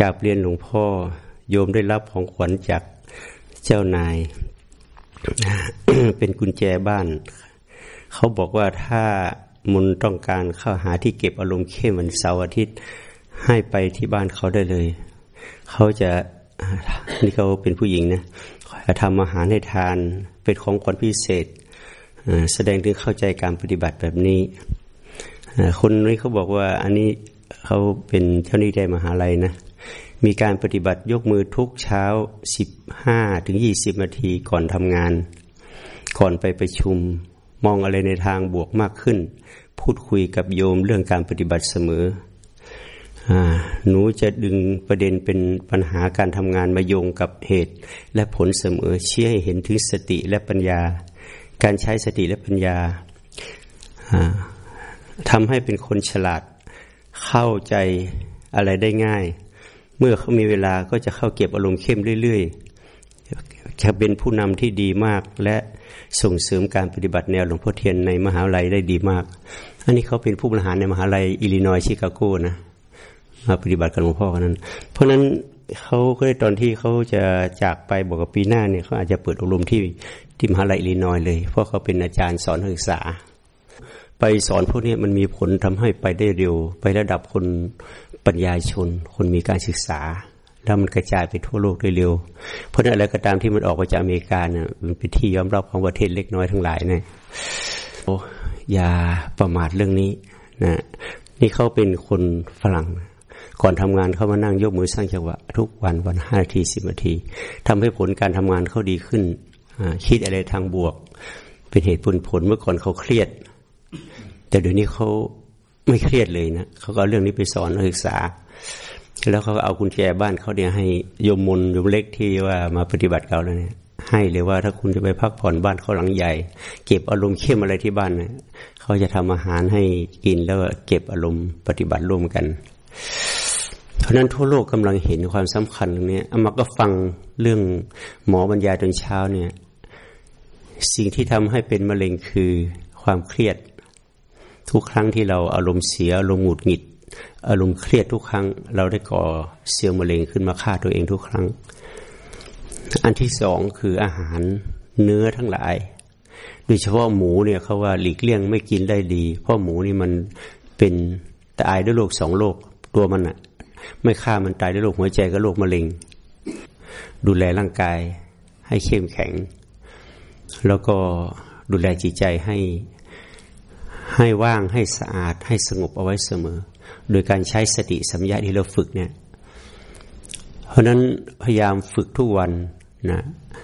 กราบเรียนหลวงพ่อ โยมได้รับของขวัญจากเจ้านาย เป็นกุญแจบ้าน เขาบอกว่าถ้ามุนต้องการเข้าหาที่เก็บอารมณ์เข้มวันเสาร์อาทิตย์ให้ไปที่บ้านเขาได้เลย เขาจะนี่เขาเป็นผู้หญิงนะจะทำอาหารให้ทานเป็นของขวัญพิเศษแสดงถึงเข้าใจการปฏิบัติแบบนี้คนนี้เขาบอกว่าอันนี้เขาเป็นเจ้าหนี้ได้มหาลัยนะ มีการปฏิบัติยกมือทุกเช้าสิบห้าถึงยี่สิบนาทีก่อนทำงาน ก่อนไปประชุม มองอะไรในทางบวกมากขึ้น พูดคุยกับโยมเรื่องการปฏิบัติเสมอหนูจะดึงประเด็นเป็นปัญหาการทำงานมาโยงกับเหตุ และผลเสมอเชี้ให้เห็นถึงสติและปัญญา การใช้สติและปัญญาทำให้เป็นคนฉลาดเข้าใจอะไรได้ง่าย มื่อเขามีเวลาก็จะเข้าเก็บอารมณ์เข้มเรื่อยๆ จะเป็นผู้นำที่ดีมาก และส่งเสริมการปฏิบัติแนวหลวงพ่อเทียนในมหาลัยได้ดีมาก อันนี้เขาเป็นผู้บริหารในมหาลัยอิลลินอยชิคาโกนะมาปฏิบัติกับหลวงพ่อคนนั้น เพราะนั้นเขาก็ตอนที่เขาจะจากไปบอกกับปีหน้าเนี่ยเขาอาจจะเปิดอบรมที่ที่มหาลัยอิลลินอยเลย เพราะเขาเป็นอาจารย์สอนนักศึกษา ไปสอนพวกนี้มันมีผลทำให้ไปได้เร็ว ไประดับคน ปัญญาชน คนมีการศึกษา แล้วมันกระจายไปทั่วโลกได้เร็ว เพราะนั้นอะไรก็ตามที่มันออกมาจากอเมริกาเนี่ยมันเป็นที่ยอมรับของประเทศเล็กน้อยทั้งหลายเนี่ยโอ้อย่าประมาทเรื่องนี้นะนี่เขาเป็นคนฝรั่ง ก่อนทำงานเขามานั่งยกมือสร้างจังหวะทุกวันวันห้านาทีสิบนาทีทำให้ผลการทำงานเขาดีขึ้น คิดอะไรทางบวก เป็นเหตุผลผลเมื่อก่อนเขาเครียด แต่เดี๋ยวนี้เขา ไม่เครียดเลยนะเขาก็เรื่องนี้ไปสอนนักศึกษา แล้วเขาเอากุญแจบ้านเขาเนี่ยให้โยมมนโยมเล็กที่ว่ามาปฏิบัติเราแล้วเนี่ย ให้เลยว่าถ้าคุณจะไปพักผ่อนบ้านเขาหลังใหญ่ เก็บอารมณ์เข้มอะไรที่บ้านเนี่ยเขาจะทำอาหารให้กินแล้วเก็บอารมณ์ปฏิบัติร่วมกัน เพราะนั้นทั่วโลกกำลังเห็นความสำคัญตรงนี้อามาก็ฟังเรื่องหมอบรรยายตอนเช้าเนี่ย สิ่งที่ทำให้เป็นมะเร็งคือความเครียด ทุกครั้งที่เราอารมณ์เสียอารมณ์หงุดหงิด อารมณ์เครียดทุกครั้ง เราได้ก่อเซลล์มะเร็งขึ้นมาฆ่าตัวเองทุกครั้ง อันที่สองคืออาหารเนื้อทั้งหลาย โดยเฉพาะหมูเนี่ยเขาว่าหลีกเลี่ยงไม่กินได้ดี เพราะหมูนี่มันเป็นตายด้วยโรคสองโรคตัวมันอะไม่ฆ่ามันตายด้วยโรคหัวใจกับโรคมะเร็ง ดูแลร่างกายให้เข้มแข็ง แล้วก็ดูแลจิตใจให้ ให้ว่างให้สะอาดให้สงบเอาไว้เสมอ โดยการใช้สติสัมยาที่เราฝึกเนี่ย เพราะนั้นพยายามฝึกทุกวันนะ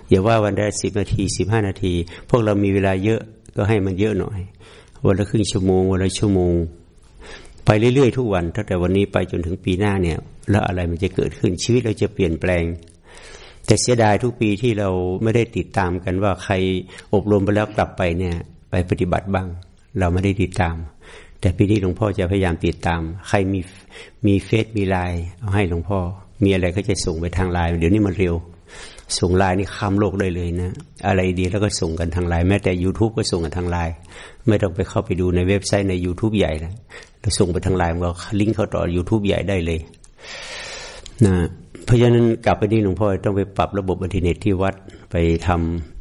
อย่าว่าวันได้สิบนาทีสิบห้านาที พวกเรามีเวลาเยอะก็ให้มันเยอะหน่อย วันละครึ่งชั่วโมง วันละชั่วโมง ไปเรื่อยๆ ทุกวันตั้งแต่วันนี้ไปจนถึงปีหน้าเนี่ย แล้วอะไรมันจะเกิดขึ้นชีวิตเราจะเปลี่ยนแปลง แต่เสียดายทุกปีที่เราไม่ได้ติดตามกันว่าใครอบรมไปแล้วกลับไปเนี่ย ไปปฏิบัติบ้าง เราไม่ได้ติดตาม แต่ปีนี้หลวงพ่อจะพยายามติดตาม ใครมีมีเฟซมีไลน์เอาให้หลวงพ่อ มีอะไรก็จะส่งไปทางไลน์เดี๋ยวนี้มันเร็ว ส่งไลน์นี่ข้ามโลกได้เลยนะ อะไรดีแล้วก็ส่งกันทางไลน์แม้แต่ YouTube ก็ส่งกันทางไลน์ไม่ต้องไปเข้าไปดูในเว็บไซต์ใน YouTube ใหญ่นะเราส่งไปทางไลน์ก็ลิงก์เข้าต่อ YouTube ใหญ่ได้เลยนะเพราะฉะนั้นกลับไปนี่หลวงพ่อต้องไปปรับระบบอินเทอร์เน็ตที่วัดไปท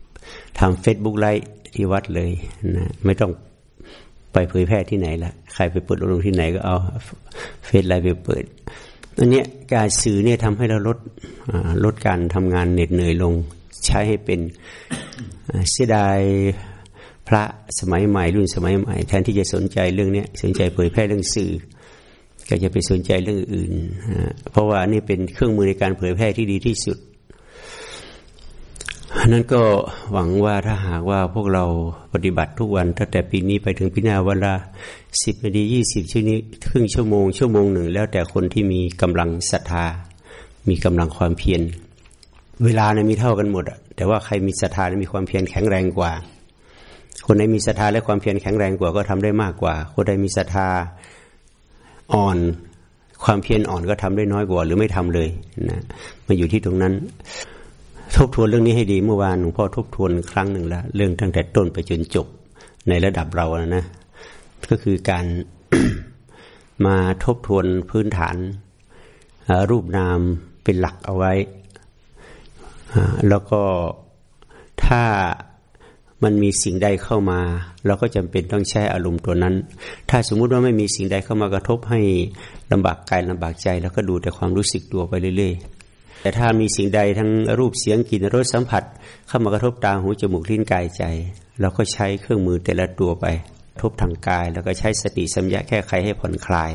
ำทำ Facebook Live ที่วัดเลยนะไม่ต้อง ไปเผยแพร่ที่ไหนละใครไปเปิดลงที่ไหนก็เอาเฟซไลฟ์ไปเปิดอันเนี้ยการสื่อเนี่ยทำให้เราลดลดการทำงานเหน็ดเหนื่อยลงใช้ให้เป็นเสียดายพระสมัยใหม่รุ่นสมัยใหม่ แทนที่จะสนใจเรื่องนี้สนใจเผยแพร่เรื่องสื่อ ก็จะไปสนใจเรื่องอื่น เพราะว่านี่เป็นเครื่องมือในการเผยแพร่ที่ดีที่สุด นั้นก็หวังว่าถ้าหากว่าพวกเราปฏิบัติทุกวันตั้งแต่ปีนี้ไปถึงปีหน้าวันละสิบนาทียี่สิบชั่วนี้ครึ่งชั่วโมงชั่วโมงหนึ่ง แล้วแต่คนที่มีกำลังศรัทธา มีกำลังความเพียร เวลาเนี่ยมีเท่ากันหมดอะแต่ว่าใครมีศรัทธามีความเพียรแข็งแรงกว่า คนใดมีศรัทธาและความเพียรแข็งแรงกว่าก็ทำได้มากกว่า คนใดมีศรัทธาอ่อน ความเพียรอ่อนก็ทำได้น้อยกว่า หรือไม่ทำเลยนะมาอยู่ที่ตรงนั้น ทบทวนเรื่องนี้ให้ดีเมื่อวานหลวงพ่อทบทวนครั้งหนึ่งแล้วเรื่องตั้งแต่ต้นไปจนจบในระดับเรานะ ก็คือการมาทบทวนพื้นฐาน รูปนามเป็นหลักเอาไว้ แล้วก็ถ้ามันมีสิ่งใดเข้ามา เราก็จำเป็นต้องใช้อารมณ์ตัวนั้น ถ้าสมมุติว่าไม่มีสิ่งใดเข้ามากระทบให้ลำบากกายลำบากใจ แล้วก็ดูแต่ความรู้สึกตัวไปเรื่อยๆ แต่ถ้ามีสิ่งใดทั้งรูปเสียงกลิ่นรสสัมผัส เข้ามากระทบตาหูจมูกลิ้นกายใจ เราก็ใช้เครื่องมือแต่ละตัวไป ทบทางกาย แล้วก็ใช้สติสัมยาแก้ไขให้ผ่อนคลาย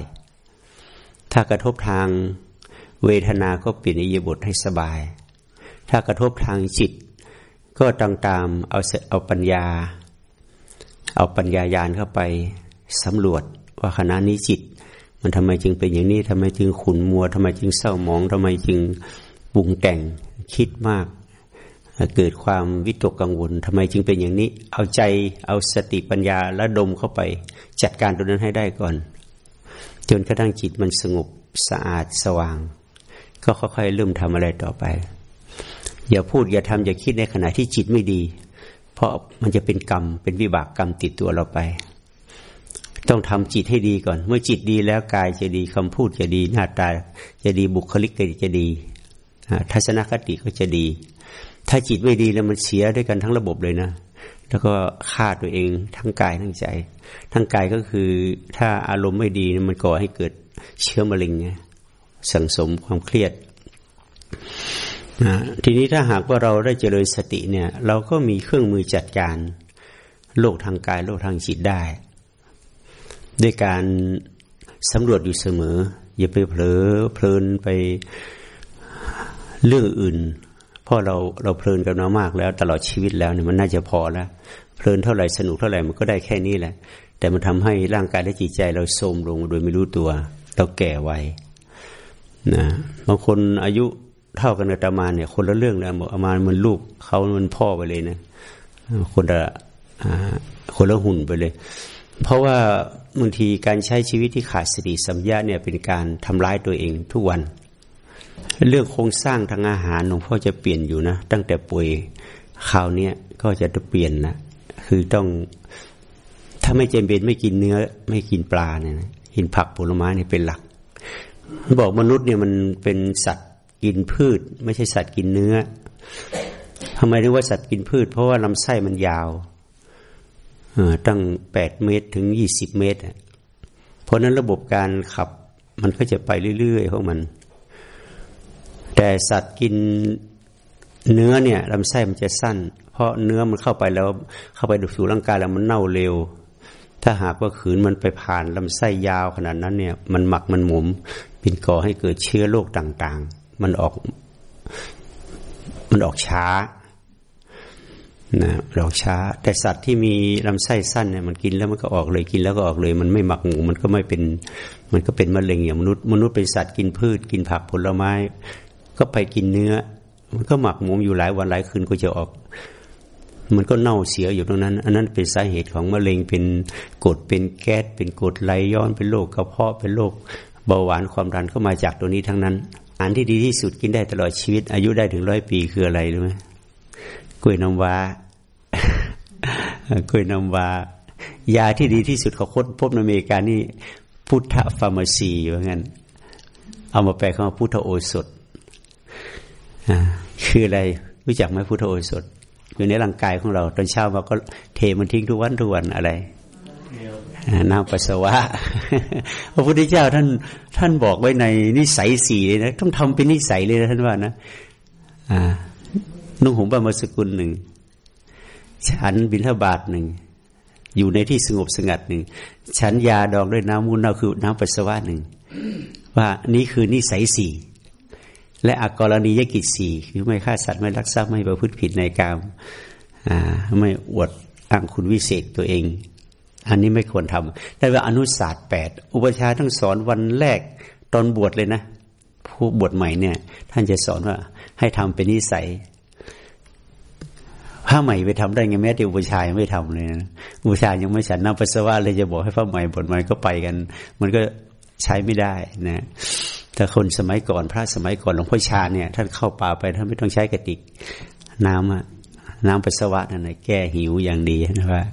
ถ้ากระทบทางเวทนาก็เปลี่ยนอิยบทให้สบาย ถ้ากระทบทางจิต ก็ต้งตามเอาเอาปัญญา เอาปัญญายาณเข้าไปสำรวจว่าขณะนี้จิต มันทำไมจึงเป็นอย่างนี้ทำไมจึงขุนมัวทำไมจึงเศร้าหมองทำไมจึง ปรุงแต่งคิดมาก เกิดความวิตกกังวลทำไมจึงเป็นอย่างนี้ เอาใจเอาสติปัญญาและดมเข้าไป จัดการตรงนั้นให้ได้ก่อน จนกระทั่งจิตมันสงบสะอาดสว่าง ก็ค่อยๆเริ่มทำอะไรต่อไป อย่าพูดอย่าทำอย่าคิดในขณะที่จิตไม่ดี เพราะมันจะเป็นกรรมเป็นวิบากกรรมติดตัวเราไปต้องทำจิตให้ดีก่อน เมื่อจิตดีแล้วกายจะดีคำพูดจะดี หน้าตาจะดีบุคลิกจะดี ทัศนคติก็จะดี ถ้าจิตไม่ดีแล้วมันเสียด้วยกันทั้งระบบเลยนะ แล้วก็ฆ่าตัวเองทั้งกายทั้งใจ ทั้งกายก็คือถ้าอารมณ์ไม่ดีมันก่อให้เกิดเชื้อมะเร็งไงสังสมความเครียดนะทีนี้ถ้าหากว่าเราได้เจริญสติเนี่ย เราก็มีเครื่องมือจัดการโลกทางกายโลกทางจิตได้ ด้วยการสำรวจอยู่เสมอ อย่าไปเผลอเพลินไป เรื่องอื่นพราะเราเราเพลินกันมามากแล้ว ตลอดชีวิตแล้วเนี่ยมันน่าจะพอแล้ว เพลินเท่าไหร่สนุกเท่าไหร่มันก็ได้แค่นี้แหละ แต่มันทำให้ร่างกายและจิตใจเราโทรมลงโดยไม่รู้ตัว เราแก่ไวนะบางคนอายุเท่ากันกับตามาเนี่ย คนละเรื่องเลยบอกอามาเหมือนลูกเขาเหมือนพ่อไปเลยนะคนละคนละหุ่นไปเลย เพราะว่าบางทีการใช้ชีวิตที่ขาดสติสัมยาเนี่ยเป็นการทำร้ายตัวเองทุกวัน เรื่องโครงสร้างทางอาหารหลวงพ่อจะเปลี่ยนอยู่นะ ตั้งแต่ป่วยคราวนี้ก็จะเปลี่ยนนะคือต้องถ้าไม่จำเป็นไม่กินเนื้อ ไม่กินปลาเนี่ยกินผักผลไม้เนี่ยเป็นหลัก บอกมนุษย์เนี่ยมันเป็นสัตว์กินพืช ไม่ใช่สัตว์กินเนื้อทำไมเรียกว่าสัตว์กินพืช เพราะว่าลำไส้มันยาวตั้งแปดเมตรถึงยี่สิบเมตร เพราะนั้นระบบการขับมันก็จะไปเรื่อยๆของมัน แต่สัตว์กินเนื้อเนี่ยลำไส้มันจะสั้น เพราะเนื้อมันเข้าไปแล้วเข้าไปดูสู่ร่างกายแล้วมันเน่าเร็ว ถ้าหากว่าขืนมันไปผ่านลำไส้ยาวขนาดนั้นเนี่ย มันหมักมันหมุมเป็นก่อให้เกิดเชื้อโรคต่าง ๆ มันออก มันออกช้านะออกช้า แต่สัตว์ที่มีลำไส้สั้นเนี่ยมันกินแล้วมันก็ออกเลยกินแล้วก็ออกเลย มันไม่หมักหมูมันก็ไม่เป็น มันก็เป็นมะเร็งอย่างมนุษย์มนุษย์เป็นสัตว์กินพืช กินผักผลไม้ ก็ไปกินเนื้อ มันก็หมักหมูอยู่หลายวันหลายคืนก็จะออก มันก็เน่าเสียอยู่ตรงนั้น อันนั้นเป็นสาเหตุของมะเร็งเป็นกดเป็นแก๊สเป็นกดไหลย้อนเป็นโรคกระเพาะเป็นโรคเบาหวานความดันก็มาจากตัวนี้ทั้งนั้นอาหารที่ดีที่สุดกินได้ตลอดชีวิต อายุได้ถึงร้อยปีคืออะไรรู้ไหมกล้วยน้ำว้ากล้วยน้ำว้ายาที่ดีที่สุดเขาค้นพบในอเมริกานี่พุทธฟาร์มาซีว่างั้น เอามาแปลคำว่าพุทธโอสถ คืออะไรรู้จักไหมพุทธโอสถอยู่ในร่างกายของเรา ตอนเช้าเราก็เทมันทิ้งทุกวันทุกวันอะไรน้ำปัสสาวะพระพุทธเจ้าท่านท่านบอกไว้ในนิสัยสี่เลยนะต้องทำเป็นนิสัยเลยนะท่านว่านะนุ่งห่มบามสกุลหนึ่งฉันบิณฑบาตหนึ่งอยู่ในที่สงบสงัดหนึ่งฉันยาดองด้วยน้ำมูลนาคือน้ำปัสสาวะหนึ่งว่านี่คือนิสัยสี่ และอักกรณียกิจสี่คือไม่ฆ่าสัตว์ไม่ลักทรัพย์ไม่ประพฤติผิดในกามไม่อวดอ้างคุณวิเศษตัวเอง อันนี้ไม่ควรทำได้ว่าอนุศาสตร์แปดอุปชาทั้งสอนวันแรกตอนบวชเลยนะ ผู้บวชใหม่เนี่ย ท่านจะสอนว่า ให้ทำเป็นนิสัยพระใหม่ไปทำได้ไงแม้แต่อุปชายไม่ทำเลยนะอุปชายังไม่ฉันน้ำปัสสาวะเลยจะบอกให้พระใหม่บวชใหม่ก็ไปกัน มันก็ใช้ไม่ได้นะ แต่คนสมัยก่อนพระสมัยก่อนหลวงพ่อชาเนี่ยท่านเข้าป่าไปท่านไม่ต้องใช้กระติก น้ำอะน้ำปัสสาวะนั่นแหละแก้หิวอย่างดีนะว่า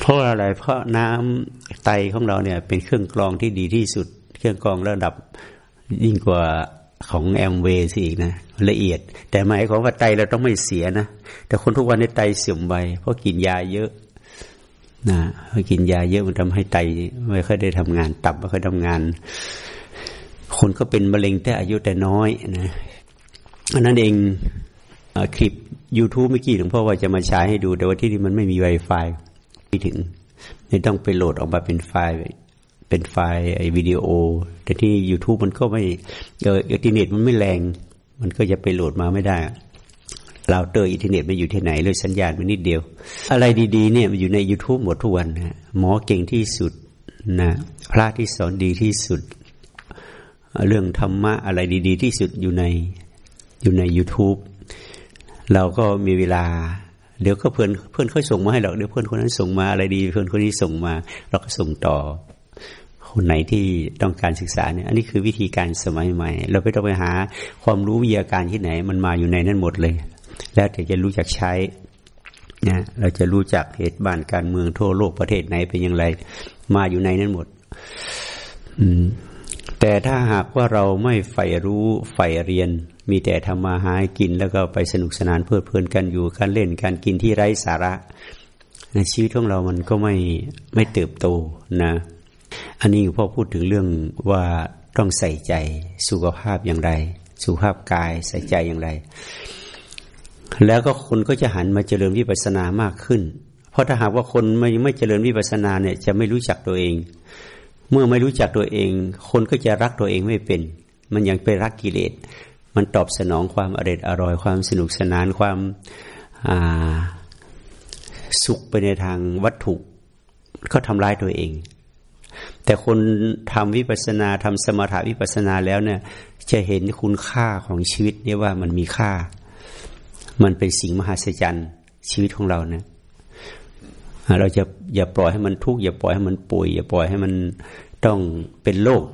เพราะอะไร เพราะน้ำไตของเราเนี่ย เป็นเครื่องกรองที่ดีที่สุด เครื่องกรองระดับยิ่งกว่าของแอมเวย์สิอีกนะละเอียด แต่หมายของว่าไตเราต้องไม่เสียนะแต่คนทุกวันนี้ไตเสื่อมไปเพราะกินยาเยอะนะพอกินยาเยอะมันทำให้ไตไม่ค่อยได้ทำงาน ตับไม่ค่อยทำงาน คนก็เป็นมะเร็งแต่อายุแต่น้อยนะอันนั้นเองคลิป YouTube เมื่อกี้หลวงพ่อว่าจะมาใช้ให้ดู แต่ว่าที่นี่มันไม่มี Wi-Fi ไม่ถึงไม่ต้องไปโหลดออกมาเป็นไฟล์ เป็นไฟล์ไอวิดีโอ แต่ที่ YouTube มันก็ไม่เอออินเทอร์เน็ตมันไม่แรง มันก็จะไปโหลดมาไม่ได้เราเตอร์อินเทอร์เน็ตมันอยู่ที่ไหนเลยสัญญาณมันนิดเดียว อะไรดีๆเนี่ยมันอยู่ใน YouTube หมดทุกวันนะหมอเก่งที่สุดนะพระที่สอนดีที่สุด เรื่องธรรมะอะไรดี ๆ ที่สุดอยู่ในอยู่ใน YouTube เราก็มีเวลา เดี๋ยวก็เพื่อนเพื่อนเขาส่งมาให้เราเดี๋ยวเพื่อนคนนั้นส่งมาอะไรดี เพื่อนคนนี้ส่งมา เราก็ส่งต่อ คนไหนที่ต้องการศึกษาเนี่ย อันนี้คือวิธีการสมัยใหม่ เราไม่ต้องไปหาความรู้วิทยาการที่ไหน มันมาอยู่ในนั้นหมดเลย แล้วแต่จะรู้จักใช้นะเราจะรู้จักเหตุบ้านการเมืองทั่วโลกประเทศไหนเป็นอย่างไร มาอยู่ในนั้นหมด อืม แต่ถ้าหากว่าเราไม่ใฝ่รู้ใฝ่เรียน มีแต่ทำมาหากินแล้วก็ไปสนุกสนานเพลิดเพลินกันอยู่การเล่นการกินที่ไร้สาระ ในชีวิตของเรามันก็ไม่ไม่เติบโตนะ อันนี้พ่อพูดถึงเรื่องว่าต้องใส่ใจสุขภาพอย่างไร สุขภาพกายใส่ใจอย่างไร แล้วก็คนก็จะหันมาเจริญวิปัสสนามากขึ้น เพราะถ้าหากว่าคนไม่ไม่เจริญวิปัสสนาเนี่ยจะไม่รู้จักตัวเอง เมื่อไม่รู้จักตัวเอง คนก็จะรักตัวเองไม่เป็น มันยังไปรักกิเลส มันตอบสนองความอร่อยอร่อย ความสนุกสนานความสุขไปในทางวัตถุก็ทำร้ายตัวเอง แต่คนทำวิปัสนาทำสมถะวิปัสนาแล้วเนี่ย จะเห็นคุณค่าของชีวิตเนี่ยว่ามันมีค่า มันเป็นสิ่งมหัศจรรย์ชีวิตของเราเนี่ย เราจะอย่าปล่อยให้มันทุกข์อย่าปล่อยให้มันป่วยอย่าปล่อยให้มันต้องเป็นโรค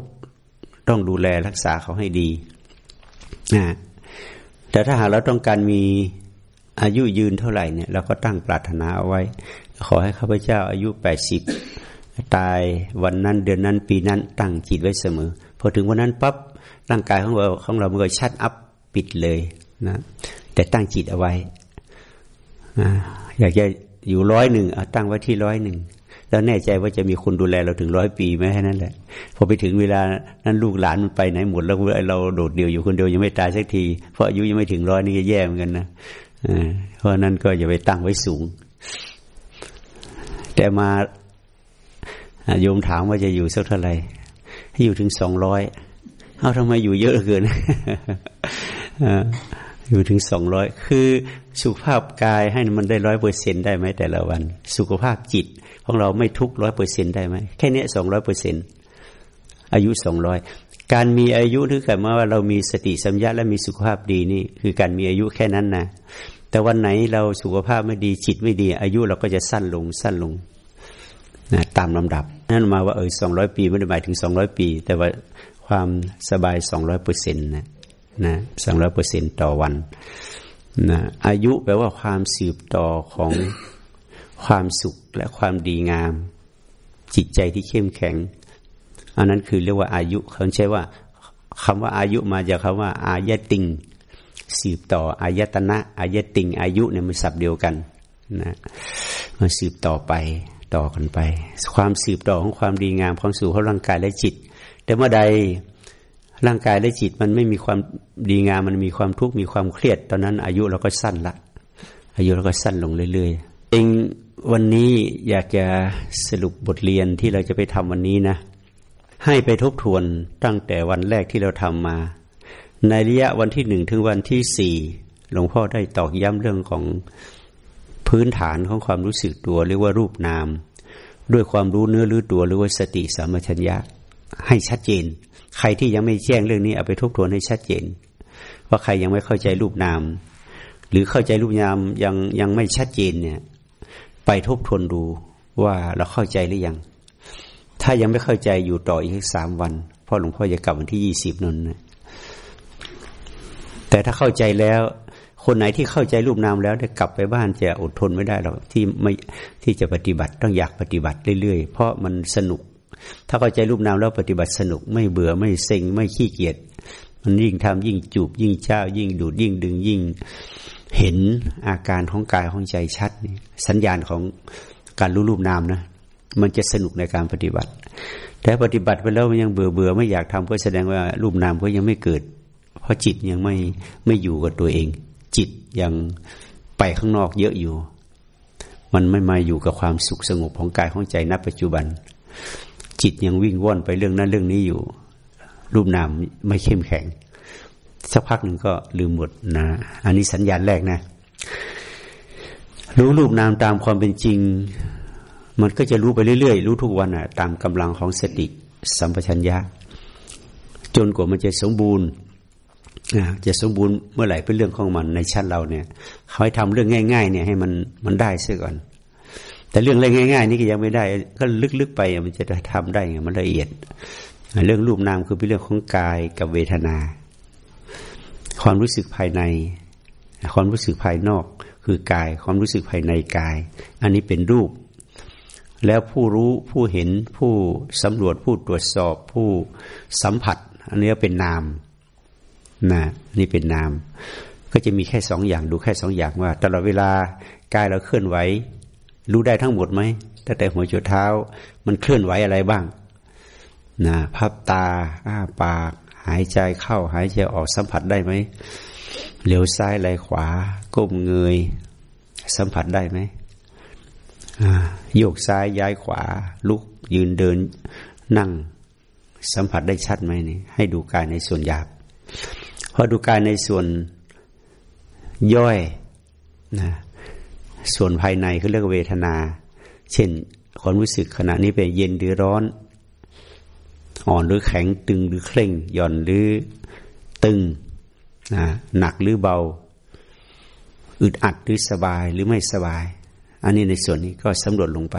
ต้องดูแลรักษาเขาให้ดีนะแต่ถ้าหากเราต้องการมีอายุยืนเท่าไหร่เนี่ยเราก็ตั้งปรารถนาเอาไว้ ขอให้ข้าพเจ้าอายุแปดสิบตายวันนั้นเดือนนั้นปีนั้นตั้งจิตไว้เสมอ พอถึงวันนั้นปั๊บร่างกายของเราของเรามันก็ชัดอัพปิดเลยนะแต่ตั้งจิตเอาไว้อยากจะ อยู่ร้อยหนึ่งตั้งไว้ที่ร้อยหนึ่งแล้วแน่ใจว่าจะมีคนดูแลเราถึงร้อยปีไหมแค่นั้นแหละ พอไปถึงเวลานั้นลูกหลานมันไปไหนหมดแล้วเราโดดเดี่ยวอยู่คนเดียวยังไม่ตายสักที เพราะอายุยังไม่ถึงร้อยนี่แย่เหมือนกันนะเพราะนั้นก็อย่าไปตั้งไว้สูง แต่มาโยมถามว่าจะอยู่สักเท่าไหร่ให้อยู่ถึงสองร้อยเอาทำไมอยู่เยอะเกิน อยู่ถึงสองร้อยคือสุขภาพกายให้มันได้ร้อยเปอร์เซ็นได้ไหมแต่ละวัน สุขภาพจิตของเราไม่ทุกร้อยเปอร์เซ็นได้ไหมแค่นี้สองร้อยเปอร์เซ็นอายุสองร้อยการมีอายุถือกันว่าเรามีสติสัมยาและมีสุขภาพดีนี่ คือการมีอายุแค่นั้นนะแต่วันไหนเราสุขภาพไม่ดีจิตไม่ดี อายุเราก็จะสั้นลงสั้นลงนะตามลำดับนั่นมาว่าเออสองร้อยปีไม่ได้หมายถึงสองร้อยปี แต่ว่าความสบายสองร้อยเปอร์เซ็นต์นะ นะสองร้อยเปอร์เซ็นต่อวันนะอายุแปลว่าความสืบต่อของความสุขและความดีงาม จิตใจที่เข้มแข็ง อันนั้นคือเรียกว่าอายุเขาใช้ว่าคำว่าอายุมาจากคาว่า อายติง สืบต่ออายตนะอายติง อายุเนี่ยมันสับเดียวกันนะมันสืบต่อไปต่อกันไป ความสืบต่อของความดีงามของสู่ของร่างกายและจิต แต่เมื่อใด ร่างกายและจิตมันไม่มีความดีงามมันมีความทุกข์มีความเครียด ตอนนั้น อายุเราก็สั้นละ อายุเราก็สั้นลงเรื่อยๆเองวันนี้อยากจะสรุปบทเรียนที่เราจะไปทำวันนี้นะ ให้ไปทบทวนตั้งแต่วันแรกที่เราทำมา ในระยะวันที่หนึ่งถึงวันที่สี่หลวงพ่อได้ตอกย้ำเรื่องของพื้นฐานของความรู้สึกตัวเรียกว่ารูปนาม ด้วยความรู้เนื้อรู้ตัวหรือว่าสติสัมปชัญญะให้ชัดเจน ใครที่ยังไม่แจ้งเรื่องนี้เอาไปทบทวนให้ชัดเจน ว่าใครยังไม่เข้าใจรูปนาม หรือเข้าใจรูปนามยังยังไม่ชัดเจนเนี่ย ไปทบทวนดูว่าเราเข้าใจหรือยัง ถ้ายังไม่เข้าใจอยู่ต่ออีกสามวันพ่อหลวงพ่อจะกลับวันที่ยี่สิบนนนะแต่ถ้าเข้าใจแล้ว คนไหนที่เข้าใจรูปนามแล้วได้กลับไปบ้านจะอดทนไม่ได้หรอกที่ไม่ที่จะปฏิบัติต้องอยากปฏิบัติเรื่อยๆ เพราะมันสนุก ถ้าเข้าใจรูปนามแล้วปฏิบัติสนุกไม่เบื่อไม่เซ็งไม่ขี้เกียจมันยิ่งทำยิ่งจูบยิ่งเจ้า ยิ่งดูดยิ่งดึงยิ่งเห็นอาการของกายของใจชัด สัญญาณของการรู้รูปนามนะมันจะสนุกในการปฏิบัติ แต่ปฏิบัติไปแล้วมันยังเบื่อเบื่อไม่อยากทำก็แสดงว่ารูปนามก็ยังไม่เกิด เพราะจิตยังไม่ไม่อยู่กับตัวเอง จิตยังไปข้างนอกเยอะอยู่ มันไม่มาอยู่กับความสุขสงบของกายของใจณปัจจุบัน จิตยังวิ่งว่อนไปเรื่องนั้นเรื่องนี้อยู่ รูปนามไม่เข้มแข็ง สักพักหนึ่งก็ลืมหมดนะ อันนี้สัญญาณแรกนะ รู้รูปนามตามความเป็นจริง มันก็จะรู้ไปเรื่อยๆ รู้ทุกวันอะ ตามกำลังของสติสัมปชัญญะ จนกว่ามันจะสมบูรณ์จะสมบูรณ์เมื่อไหร่เป็นเรื่องของมันในชั้นเราเนี่ยเขาให้ทำเรื่องง่าย ๆ เนี่ยให้มันมันได้เสียก่อน แต่เรื่องอะไรง่าย ๆ นี่ก็ยังไม่ได้ ก็ลึกๆไปมันจะทำได้ไงมันละเอียด เรื่องรูปนามคือเป็นเรื่องของกายกับเวทนา ความรู้สึกภายใน ความรู้สึกภายนอกคือกาย ความรู้สึกภายในกาย อันนี้เป็นรูป แล้วผู้รู้ผู้เห็นผู้สำรวจผู้ตรวจสอบผู้สัมผัส อันนี้เป็นนามนะนี่เป็นนาม ก็จะมีแค่สองอย่างดูแค่สองอย่างว่า ตลอดเวลากายเราเคลื่อนไหว รู้ได้ทั้งหมดไหมตั้งแต่หัวจนเท้า มันเคลื่อนไหวอะไรบ้างนะภาพตา อ้าปาก หายใจเข้า หายใจออกสัมผัสได้ไหมเหลียวซ้ายไหลขวา ก้มเงย สัมผัสได้ไหมโยกซ้ายย้ายขวา ลุกยืนเดินนั่ง สัมผัสได้ชัดไหมนี่ให้ดูกายในส่วนหยาบพอดูกายในส่วนย่อยนะ ส่วนภายในเขาเรียกเวทนา เช่นความรู้สึกขณะนี้เป็นเย็นหรือร้อน อ่อนหรือแข็งตึงหรือเคร่ง หย่อนหรือตึงนะหนักหรือเบา อึดอัดหรือสบายหรือไม่สบาย อันนี้ในส่วนนี้ก็สำรวจลงไป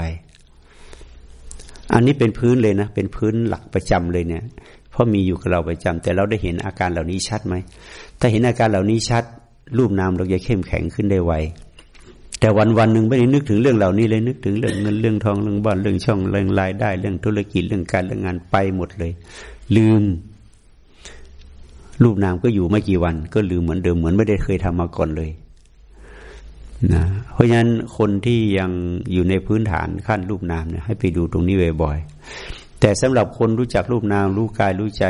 อันนี้เป็นพื้นเลยนะ เป็นพื้นหลักประจำเลยเนี่ย เพราะมีอยู่กับเราประจำแต่เราได้เห็นอาการเหล่านี้ชัดไหมถ้าเห็นอาการเหล่านี้ชัด รูปนามเราจะเข้มแข็งขึ้นได้ไว แต่วันวันหนึ่งไม่ได้นึกถึงเรื่องเหล่านี้เลยนึกถึงเรื่องเงินเรื่องทองเรื่องบ้านเรื่องช่องเรื่องรายได้ เรื่องธุรกิจเรื่องการเรื่องงานไปหมดเลย ลืม รูปนามก็อยู่ไม่กี่วัน ก็ลืมเหมือนเดิมเหมือนไม่ได้เคยทำมาก่อนเลยนะเพราะฉะนั้นคนที่ยังอยู่ในพื้นฐานขั้นรูปนามเนี่ยให้ไปดูตรงนี้บ่อยๆแต่สำหรับคนรู้จักรูปนาม รู้กายรู้ใจ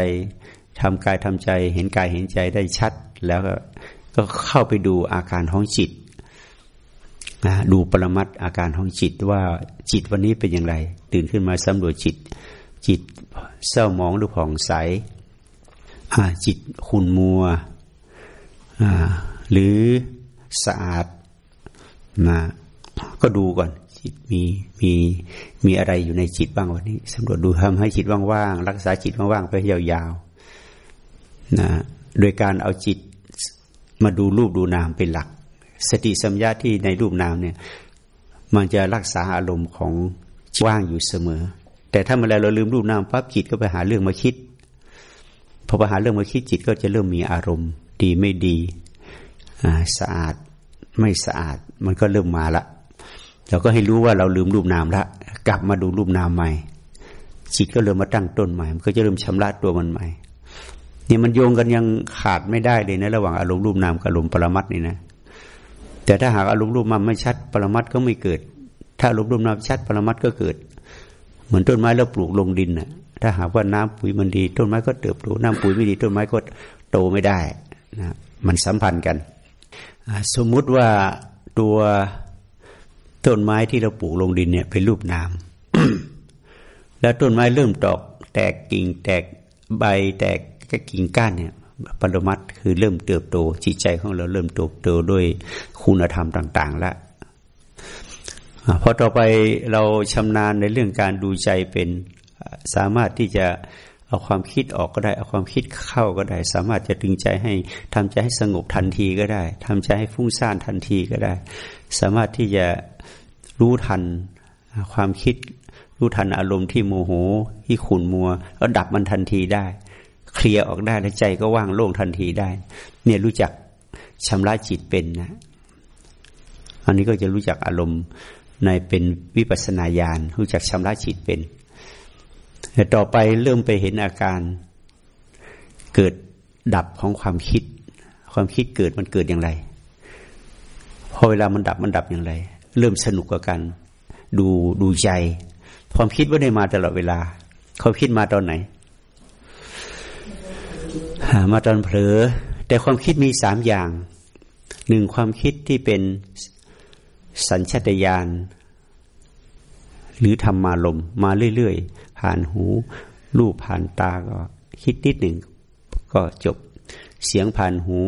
ทำกายทำใจ เห็นกายเห็นใจได้ชัด แล้วก็เข้าไปดูอาการของจิต นะดูปรมัตอาการของจิตว่าจิตวันนี้เป็นอย่างไร ตื่นขึ้นมาสำรวจจิต จิตเศร้าหมองหรือผ่องใสจิตขุ่นมัวหรือสะอาดนะก็ดูก่อนจิตมีมีมีอะไรอยู่ในจิตบ้างวันนี้สำรวจดูทำให้จิตว่างๆรักษาจิตว่างๆไปยาวๆนะโดยการเอาจิตมาดูรูปดูนามเป็นหลัก สติสัมยาที่ในรูปนามเนี่ย มันจะรักษาอารมณ์ของว่างอยู่เสมอ แต่ถ้าเมื่อไรเราลืมรูปนามปั๊บจิตก็ไปหาเรื่องมาคิดพอไปหาเรื่องมาคิดจิตก็จะเริ่มมีอารมณ์ ดีไม่ดีสะอาดไม่สะอาด มันก็เริ่มมาละเราก็ให้รู้ว่าเราลืมรูปนามละกลับมาดูรูปนามใหม่ จิตก็เริ่มมาตั้งต้นใหม่ มันก็จะเริ่มชำระตัวมันใหม่เนี่ยมันโยงกันยังขาดไม่ได้เลยนะ ระหว่างอารมณ์รูปนามกับอารมณ์ปรมัตนี่นะ แต่ถ้าหากอารมณ์รูปมันไม่ชัด ปรมัตก็ไม่เกิด ถ้าอารมณ์รูปนามชัด ปรมัตก็เกิด เหมือนต้นไม้เราปลูกลงดินน่ะ ถ้าหากว่าน้ำปุ๋ยมันดี ต้นไม้ก็เติบโตน้ำปุ๋ยไม่ดี ต้นไม้ก็โตไม่ได้นะมันสัมพันธ์กัน สมมุติว่าตัวต้นไม้ที่เราปลูกลงดินเนี่ยเป็นรูปนามแล้วต้นไม้เริ่มตอก แตกกิ่งแตกใบแตกกิ่งก้านเนี่ย ปรมัตคือเริ่มเติบโต จิตใจของเราเริ่มเติบโตด้วยคุณธรรมต่าง ๆ แล้วพอต่อไปเราชำนาญในเรื่องการดูใจเป็นสามารถที่จะเอาความคิดออกก็ได้ เอาความคิดเข้าก็ได้ สามารถจะดึงใจให้ทำใจให้สงบทันทีก็ได้ทำใจให้ฟุ้งซ่านทันทีก็ได้ สามารถที่จะรู้ทันความคิด รู้ทันอารมณ์ที่โมโหที่ขุนมัว แล้วดับมันทันทีได้ เคลียร์ออกได้แล้วใจก็ว่างโล่งทันทีได้ เนี่ยรู้จักชำระจิตเป็นนะ อันนี้ก็จะรู้จักอารมณ์ในเป็นวิปัสนาญาณรู้จักชำระจิตเป็นแต่ต่อไปเริ่มไปเห็นอาการเกิดดับของความคิด ความคิดเกิดมันเกิดอย่างไรพอเวลามันดับมันดับอย่างไร เริ่มสนุกกับกัน ดูดูใจ ความคิดว่าได้มาตลอดเวลาความคิดมาตอนไหน มาตอนเผลอ แต่ความคิดมีสามอย่างหนึ่งความคิดที่เป็นสัญชตาตญาณหรือธรรมารมมาเรื่อยๆ ผ่านหู รูปผ่านตาก็คิดนิดหนึ่งก็จบเสียงผ่านหู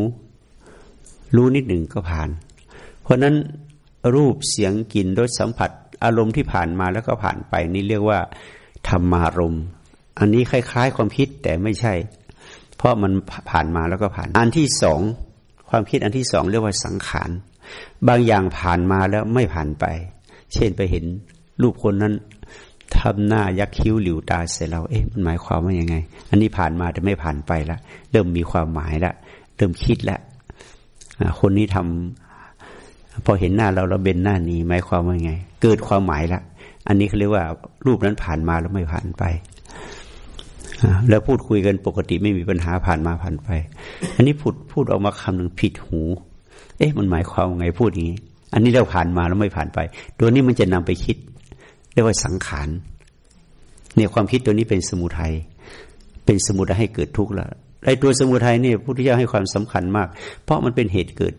รู้นิดหนึ่งก็ผ่าน เพราะนั้นรูปเสียงกลิ่นรสสัมผัส อารมณ์ที่ผ่านมาแล้วก็ผ่านไป นี่เรียกว่าธรรมารม อันนี้คล้าย ๆ ความคิดแต่ไม่ใช่ เพราะมันผ่านมาแล้วก็ผ่าน อันที่สองความคิดอันที่สองเรียกว่าสังขาร บางอย่างผ่านมาแล้วไม่ผ่านไป เช่นไปเห็นรูปคนนั้นทำหน้ายักคิ้วหลิวตาเสร็จแล้วเอ๊ะมันหมายความว่ายังไง อันนี้ผ่านมาแต่ไม่ผ่านไปละ เริ่มมีความหมายละ เริ่มคิดละ คนนี้ทำพอเห็นหน้าเราเราเบนหน้านี้หมายความว่ายังไง เกิดความหมายละ อันนี้เขาเรียกว่ารูปนั้นผ่านมาแล้วไม่ผ่านไป แล้วพูดคุยกันปกติไม่มีปัญหาผ่านมาผ่านไป อันนี้พูดพูดออกมาคำหนึ่งผิดหู เอ๊ะ มันหมายความไงพูดอย่างนี้ อันนี้เราผ่านมาแล้วไม่ผ่านไป ตัวนี้มันจะนำไปคิดเรียกว่าสังขารเนี่ยความคิดตัวนี้เป็นสมุทัยเป็นสมุทัยให้เกิดทุกข์แล้วไอ้ตัวสมุทัยเนี่ยพุทธเจ้าให้ความสำคัญมาก เพราะมันเป็นเหตุเกิด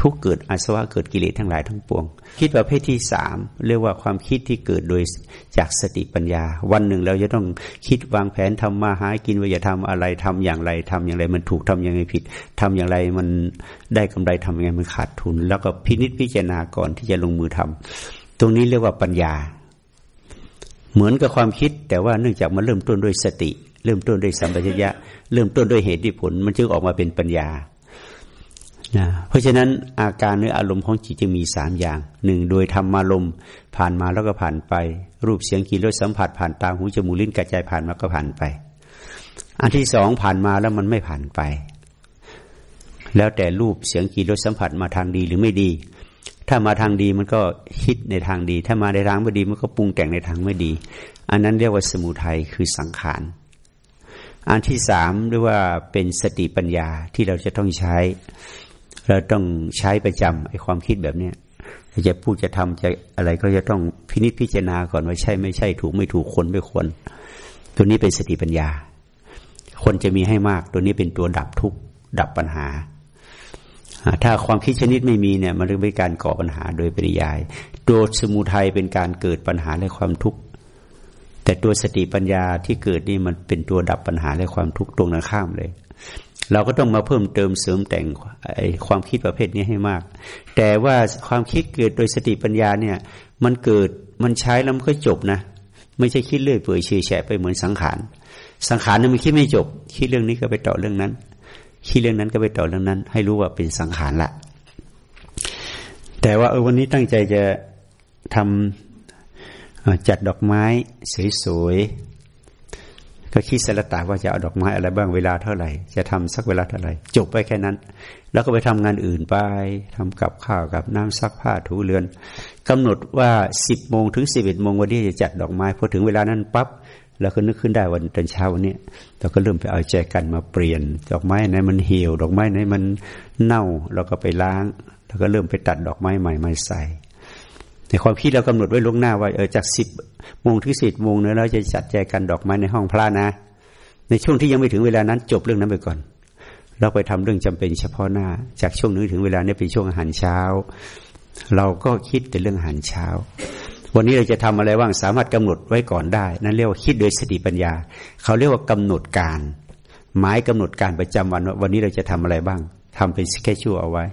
ทุกเกิดอาสวะเกิดกิเลสทั้งหลายทั้งปวง คิดประเภทที่สามเรียกว่าความคิดที่เกิดโดยจากสติปัญญา วันหนึ่งเราจะต้องคิดวางแผนทำมาหากินว่าจะทำอะไรทำอย่างไรทำอย่างไรมันถูกทำยังไงผิดทำอย่างไรมันได้กำไรทำยังไงมันขาดทุน แล้วก็พินิจพิจารณาก่อนที่จะลงมือทำตรงนี้เรียกว่าปัญญา เหมือนกับความคิด แต่ว่าเนื่องจากมันเริ่มต้นด้วยสติ เริ่มต้นด้วยสัมปชัญญะ เริ่มต้นด้วยเหตุที่ผล มันจึงออกมาเป็นปัญญา นะเพราะฉะนั้นอาการหรืออารมณ์ของจิตจะมีสามอย่างหนึ่งโดยธรรมารมณ์ผ่านมาแล้วก็ผ่านไป รูปเสียงกลิ่นรสสัมผัสผ่านตาหูจมูกลิ้นกระจายผ่านมาก็ผ่านไป อันที่สองผ่านมาแล้วมันไม่ผ่านไป แล้วแต่รูปเสียงกลิ่นรสสัมผัสมาทางดีหรือไม่ดี ถ้ามาทางดีมันก็คิดในทางดี ถ้ามาในทางไม่ดีมันก็ปรุงแต่งในทางไม่ดี อันนั้นเรียกว่าสมุทัยคือสังขารอันที่สามเรียกว่าเป็นสติปัญญาที่เราจะต้องใช้ เราต้องใช้ประจำไอ้ความคิดแบบเนี้ยจะพูดจะทำจะอะไรก็จะต้องพินิจพิจารณาก่อนว่าใช่ไม่ใช่ถูกไม่ถูกคนไม่ควร ตัวนี้เป็นสติปัญญา คนจะมีให้มาก ตัวนี้เป็นตัวดับทุกข์ดับปัญหา ถ้าความคิดชนิดไม่มีเนี่ย มันเป็นการก่อปัญหาโดยปริยาย ตัวสมุทัยเป็นการเกิดปัญหาและความทุกข์แต่ตัวสติปัญญาที่เกิดนี่มันเป็นตัวดับปัญหาและความทุกข์ตรงนั้นข้ามเลย เราก็ต้องมาเพิ่มเติมเสริมแต่งความคิดประเภทนี้ให้มาก แต่ว่าความคิดเกิดโดยสติปัญญาเนี่ย มันเกิดมันใช้แล้วมันก็จบนะ ไม่ใช่คิดเรื่อยเปื่อยเฉยแฉะไปเหมือนสังขารสังขารเนั้นมันคิดไม่จบ คิดเรื่องนี้ก็ไปต่อเรื่องนั้น คิดเรื่องนั้นก็ไปต่อเรื่องนั้น ให้รู้ว่าเป็นสังขารละแต่ว่าเออวันนี้ตั้งใจจะทำจัดดอกไม้สวย ก็คิดสละตาว่าจะเอาดอกไม้อะไรบ้างเวลาเท่าไหร่ จะทำสักเวลาเท่าไหร่ จบไปแค่นั้น แล้วก็ไปทำงานอื่นไปทำกับข้าวกับน้ำซักผ้าถูเรือนกำหนดว่าสิบโมงถึงสิบเอ็ดโมงวันนี้จะจัดดอกไม้พอถึงเวลานั้นปั๊บเราก็นึกขึ้นได้วันตอนเช้าวันนี้เราก็เริ่มไปเอาใจกันมาเปลี่ยน ดอกไม้ไหนมันเหี่ยว ดอกไม้ไหนมันเน่าเราก็ไปล้าง แล้วก็เริ่มไปตัดดอกไม้ใหม่มาใส่ ในความคิดเรากำหนดไว้ล่วงหน้าว่าเออจากสิบโมงถึงสิบโมงเนี่ยเราจะจัดแจกันดอกไม้ในห้องพระนะ ในช่วงที่ยังไม่ถึงเวลานั้นจบเรื่องนั้นไปก่อน เราไปทำเรื่องจำเป็นเฉพาะหน้า จากช่วงนี้ถึงเวลานี้เป็นช่วงอาหารเช้า เราก็คิดแต่เรื่องอาหารเช้า วันนี้เราจะทำอะไรบ้างสามารถกำหนดไว้ก่อนได้ นั่นเรียกว่าคิดโดยสติปัญญา เขาเรียกว่ากำหนดการหมายกำหนดการประจำวันว่าวันนี้เราจะทำอะไรบ้างทำเป็นสเกจชัวเอาไว้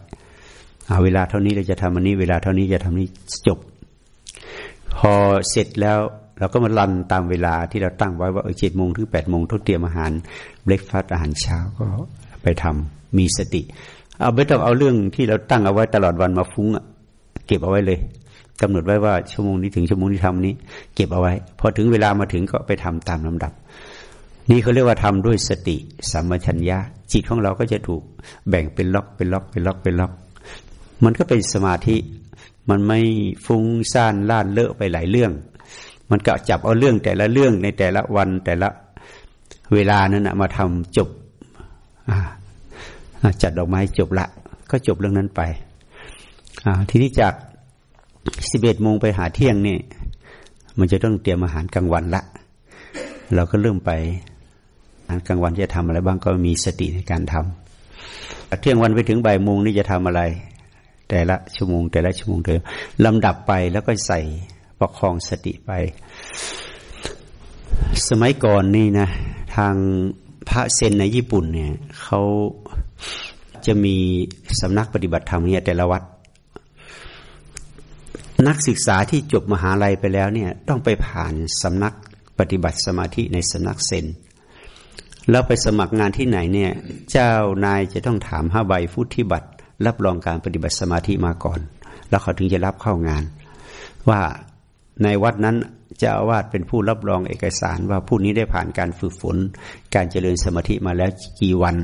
เวลาเท่านี้เราจะทำอันนี้ เวลาเท่านี้จะทำนี้จบ พอเสร็จแล้วเราก็มาลันตามเวลาที่เราตั้งไว้ว่าเออเจ็ดโมงถึงแปดโมงทุกเตรียมอาหารเบรกฟาสต์อาหารเช้าก็ไปทำมีสติ เอาไม่ต้องเอาเรื่องที่เราตั้งเอาไว้ตลอดวันมาฟุ้งเก็บเอาไว้เลยกำหนดไว้ว่าชั่วโมงนี้ถึงชั่วโมงที่ทำนี้ เก็บเอาไว้ พอถึงเวลามาถึงก็ไปทำตามลำดับ นี่เขาเรียกว่าทำด้วยสติสัมมชัญญะจิตของเราก็จะถูกแบ่งเป็นล็อกเป็นล็อกเป็นล็อกเป็นล็อก มันก็เป็นสมาธิ มันไม่ฟุ้งซ่านล่านเลอะไปหลายเรื่อง มันก็จับเอาเรื่องแต่ละเรื่องในแต่ละวันแต่ละเวลานั้นนะมาทำจบจัดดอกไม้จบละ ก็จบเรื่องนั้นไปทีนี้จากสิบเอ็ดโมงไปหาเที่ยงนี่มันจะต้องเตรียมอาหารกลางวันละ เราก็เริ่มไปอาหารกลางวันจะทำอะไรบ้างก็มีสติในการทำเที่ยงวันไปถึงบ่ายโมงนี่จะทำอะไร แต่ละชั่วโมง แต่ละชั่วโมงเดิมลำดับไปแล้วก็ใส่ประคองสติไป สมัยก่อนนี่นะ ทางพระเซนในญี่ปุ่นเนี่ยเขาจะมีสำนักปฏิบัติธรรมเนี่ยแต่ละวัด นักศึกษาที่จบมหาลัยไปแล้วเนี่ยต้องไปผ่านสำนักปฏิบัติสมาธิในสำนักเซนแล้วไปสมัครงานที่ไหนเนี่ย เจ้านายจะต้องถามห้าใบฟุตที่บัตร รับรองการปฏิบัติสมาธิมาก่อน แล้วเขาถึงจะรับเข้างาน ว่าในวัดนั้นเจ้าอาวาสเป็นผู้รับรองเอกสารว่าผู้นี้ได้ผ่านการฝึกฝน การเจริญสมาธิมาแล้วกี่วัน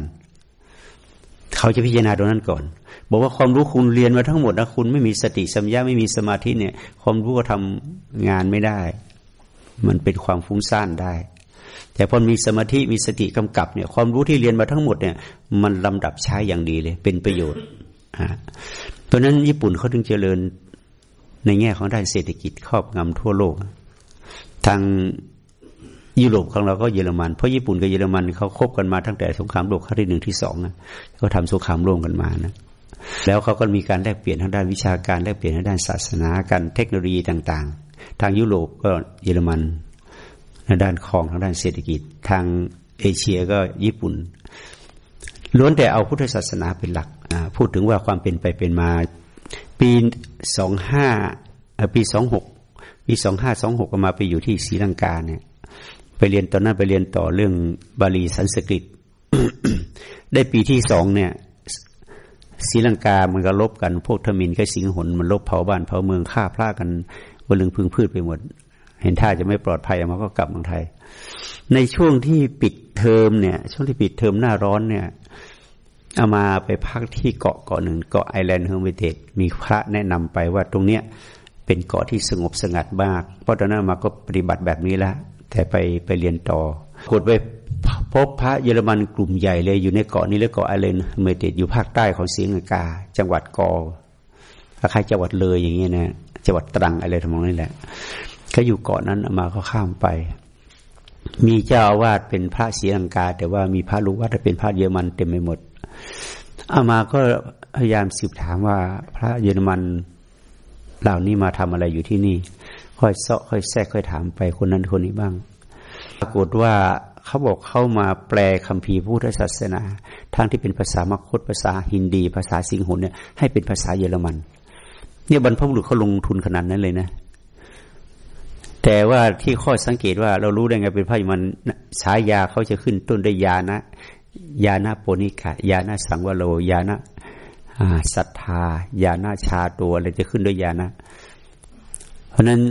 เขาจะพิจารณาตรงนั้นก่อน บอกว่าความรู้คุณเรียนมาทั้งหมดนะคุณไม่มีสติสัมยาไม่มีสมาธิเนี่ย ความรู้ก็ทำงานไม่ได้ มันเป็นความฟุ้งซ่านได้ แต่พอมีสมาธิมีสติกำกับเนี่ย ความรู้ที่เรียนมาทั้งหมดเนี่ย มันลำดับใช้อย่างดีเลย เป็นประโยชน์ เพราะนั้นญี่ปุ่นเขาถึงเจริญในแง่ของด้านเศรษฐกิจครอบงำทั่วโลก ทางยุโรปของเราก็เยอรมัน เพราะญี่ปุ่นกับเยอรมันเขาคบกันมาตั้งแต่สงครามโลกครั้งที่หนึ่งที่สองนะเขาทำสงครามร่วมกันมานะแล้วเขาก็มีการแลกเปลี่ยนทางด้านวิชาการแลกเปลี่ยนทางด้านศาสนาการเทคโนโลยีต่าง ๆ ทางยุโรปก็เยอรมันทางด้านคองทางด้านเศรษฐกิจ ทางเอเชียก็ญี่ปุ่น ล้วนแต่เอาพุทธศาสนาเป็นหลัก พูดถึงว่าความเป็นไปเป็นมา ปีสองห้าปีสองหกปีสองห้าสองหกก็มาไปอยู่ที่ศรีลังกาเนี่ย ไปเรียนตอนนั้นไปเรียนต่อเรื่องบาลีสันสกฤต ได้ปีที่สองเนี่ยศรีลังกามันก็ลบกัน พวกทมินกับสิงหนมันลบเผาบ้านเผาเมืองฆ่าพระกันบนลึงพึงพืชไปหมด เห็นท่าจะไม่ปลอดภัยมาก็กลับเมืองไทย ในช่วงที่ปิดเทอมเนี่ย ช่วงที่ปิดเทอมหน้าร้อนเนี่ย เอามาไปพักที่เกาะเกาะหนึ่งเกาะไอแลนด์เฮอร์มิเทมีพระแนะนำไปว่าตรงเนี้ยเป็นเกาะที่สงบสงัดมาก เพราะตอนนั้นมาก็ปฏิบัติแบบนี้ละแต่ไปไปเรียนต่อกดไปพบพระเยอรมันกลุ่มใหญ่เลยอยู่ในเกาะนี้แล้วเกาะไอเลนด์เฮอร์เตตอยู่ภาคใต้ของเสียงกา จังหวัดกอคล้ายจังหวัดเลยอย่างเงี้ยนะจังหวัดตรังอะไรทั้งนั้นแหละก็อยู่เกาะนั้นมาเขาข้ามไป มีเจ้าอาวาสเป็นพระเสียงกา แต่ว่ามีพระลูกวัดเป็นพระเยอรมันเต็มไปหมด อามาก็พยายามสืบถามว่าพระเยอรมันเหล่านี้มาทำอะไรอยู่ที่นี่ ค่อยเซาะค่อยแทรกค่อยถามไปคนนั้นคนนี้บ้าง ปรากฏว่าเขาบอกเข้ามาแปลคัมภีร์พุทธศาสนา ทั้งที่เป็นภาษามคตภาษาฮินดี ภาษาสิงหุนเนี่ยให้เป็นภาษาเยอรมัน เนี่ยบรรพบุรุษเขาลงทุนขนาดนั้นเลยนะ แต่ว่าที่ข้อสังเกตว่าเรารู้ได้ไงเป็นพระยมันฉายาเขาจะขึ้นต้นด้วยยานะ ยานะโปนิกะยานะสังวโรยานะศรัทธายานะชาตัวอะไรจะขึ้นด้วยยานะเพราะนั้น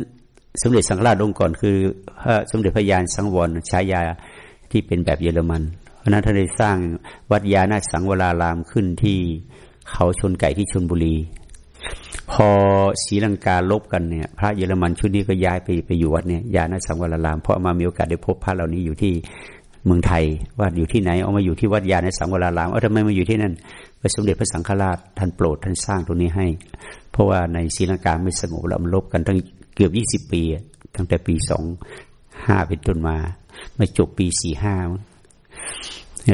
สมเด็จสังฆราชองค์ก่อนคือพระสมเด็จพระยานสังวรฉายาที่เป็นแบบเยอรมัน เพราะนั้นท่านได้สร้างวัดยาณสังวรารามขึ้นที่เขาชนไก่ที่ชนบุรี พอศรีลังกาลบกันเนี่ย พระเยอรมันชุดนี้ก็ย้ายไปไปอยู่วัดเนี่ยยาณสังวราราม เพราะมามีโอกาสได้พบพระเหล่านี้อยู่ที่ เมืองไทย ว่าอยู่ที่ไหนเอามาอยู่ที่วัดยาณสังวรารามเออทำไมมาอยู่ที่นั่นพระสมเด็จพระสังฆราชท่านโปรดท่านสร้างตรงนี้ให้ เพราะว่าในศรีลังกาไม่สงบแล้วมันลบกันตั้งเกือบยี่สิบปี ตั้งแต่ปีสองห้าเป็นต้นมามาจบปีสี่ห้า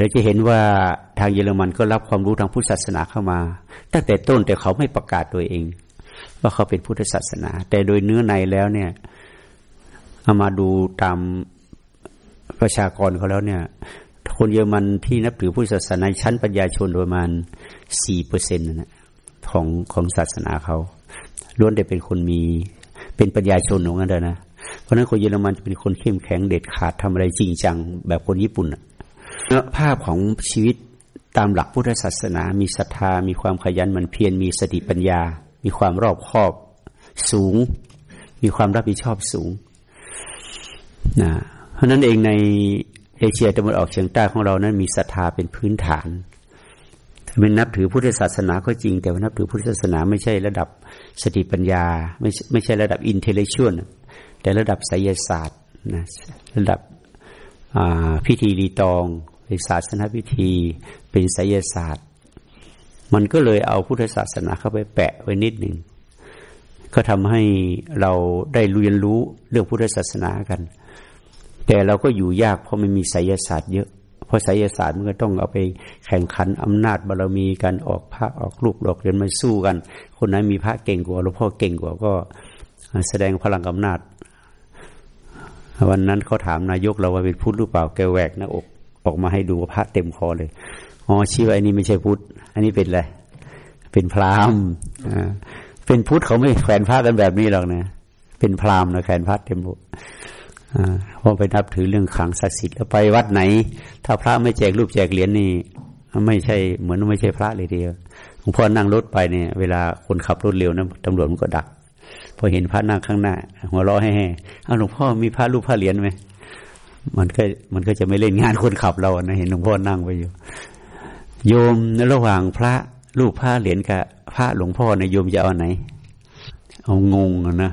เราจะเห็นว่าทางเยอรมันก็รับความรู้ทางพุทธศาสนาเข้ามา ตั้งแต่ต้นแต่เขาไม่ประกาศตัวเอง ว่าเขาเป็นพุทธศาสนา แต่โดยเนื้อในแล้วเนี่ยเอามาดูตาม ประชากรเขาแล้วเนี่ย คนเยอรมันที่นับถือพุทธศาสนาชั้นปัญญาชนประมาณสี่เปอร์เซ็นต์นะของของศาสนาเขาล้วนแต่เป็นคนมีเป็นปัญญาชนของกันเลยนะเพราะนั้นคนเยอรมันจะเป็นคนเข้มแข็งเด็ดขาดทำอะไรจริงจัง แบบคนญี่ปุ่นภาพของชีวิตตามหลักพุทธศาสนา มีศรัทธา มีความขยันมันเพียรมีสติปัญญา มีความรอบคอบสูง มีความรับผิดชอบสูงนะ ราะนั้นเองในเอเชียตะวันออกเฉียงใต้ของเรานั้นมีศรัทธาเป็นพื้นฐานเป็นนับถือพุทธศาสนาก็จริง แต่ว่านับถือพุทธศาสนาไม่ใช่ระดับสติปัญญา ไม่ไม่ใช่ระดับอินเทลเลกชวลแต่ระดับไสยศาสตร์นะระดับพิธีรีตองเป็นศาสนาพิธี เป็นไสยศาสตร์ มันก็เลยเอาพุทธศาสนาเข้าไปแปะไว้นิดหนึ่งก็ทำให้เราได้เรียนรู้เรื่องพุทธศาสนากัน แต่เราก็อยู่ยากเพราะมันมีไสยศาสตร์เยอะ เพราะไสยศาสตร์มันก็ต้องเอาไปแข่งขันอำนาจบารรมีกันออกพระออกรูปออกเรียนมาสู้กัน คนนั้นมีพระเก่งกว่าหลวงพ่อเก่งกว่าก็แสดงพลังอำนาจ วันนั้นเขาถามนายกเราว่าเป็นพุทธหรือเปล่าแกแหวกหน้าอกออกมาให้ดูพระเต็มคอเลยอ๋อชี้ว่าอันนี้ไม่ใช่พุทธอันนี้เป็นอะไรเป็นพราหมณ์เป็นพุทธเขาไม่แขวนพระกันแบบนี้หรอกนะ เป็นพราหมณ์นะแขวนพระเต็มอก เพราะไปนับถือเรื่องขังศักดิ์สิทธิ์แล้วไปวัดไหน ถ้าพระไม่แจกรูปแจกเหรียญนี่ไม่ใช่เหมือนไม่ใช่พระเลยเดียวหลวงพ่อนั่งรถไปเนี่ย เวลาคนขับรถเร็วนะตำรวจมันก็ดัก พอเห็นพระนั่งข้างหน้า หัวเราะแห่เอาหลวงพ่อมีพระรูปพระเหรียญไหมมันก็มันก็จะไม่เล่นงานคนขับเรานะเห็นหลวงพ่อนั่งไปอยู่ โยมระหว่างพระรูปพระเหรียญกับพระหลวงพ่อในโยมจะเอาไหน เอางงนะ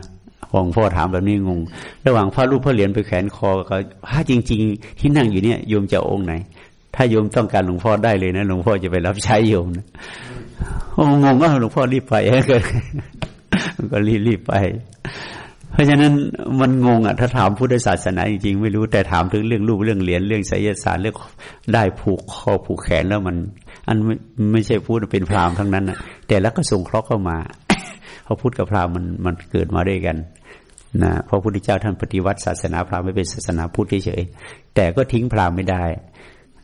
หลวงพ่อถามแบบนี้งง ระหว่างพระรูปพระเหรียญไปแขวนคอกับพระจริง ๆ ที่นั่งอยู่เนี่ยโยมจะองค์ไหน ถ้าโยมต้องการหลวงพ่อได้เลยนะหลวงพ่อจะไปรับใช้โยมนะงงว่าหลวงพ่อรีบไปก็รีบรีบไป เพราะฉะนั้นมันงงอะถ้าถามพุทธศาสนาจริงๆไม่รู้แต่ถามถึงเรื่องรูปเรื่องเหรียญเรื่องไสยศาสตร์เรื่องได้ผูกคอผูกแขนแล้วมัน อันไม่ไม่ใช่พูดเป็นพราหมณ์ทั้งนั้นนะแต่แล้วก็ส่งเคราะห์เข้ามาเพราพุทธกับพราหมณ์มันมันเกิดมาด้วยกัน นะเพราะพุทธเจ้าท่านปฏิวัติศาสนาพราหมณ์ไม่เป็นศาสนาพุทธเฉยแต่ก็ทิ้งพราหมณ์ไม่ได้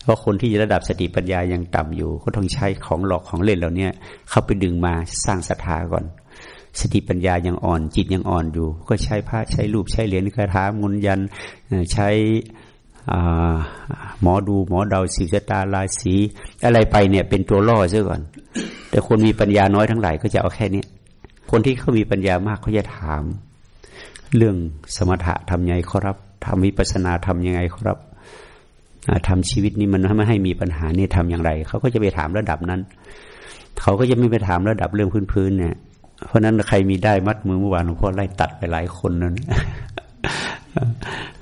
เพราะคนที่ระดับสติปัญญายังต่ำอยู่ ก็ต้องใช้ของหลอกของเล่นเหล่านี้เข้าไปดึงมาสร้างศรัทธาก่อน สติปัญญายังอ่อน จิตยังอ่อนอยู่ ก็ใช้พระใช้รูปใช้เหรียญคาถามนยันใช้หมอดูหมอเดาสีชะตาราศีอะไรไปเนี่ยเป็นตัวล่อซะก่อน แต่คนมีปัญญาน้อยทั้งหลายก็จะเอาแค่นี้คนที่เขามีปัญญามากเขาจะถาม เรื่องสมถะทำยังไงครับทำวิปัสนาทำยังไงครับทำชีวิตนี้มันไม่ให้มีปัญหานี่ทำอย่างไร เขาก็จะไปถามระดับนั้น เขาก็จะไม่ไปถามระดับเรื่องพื้นๆเนี่ย เพราะนั้นใครมีได้มัดมือเมื่อวานหลวงพ่อไล่ตัดไปหลายคนนั้น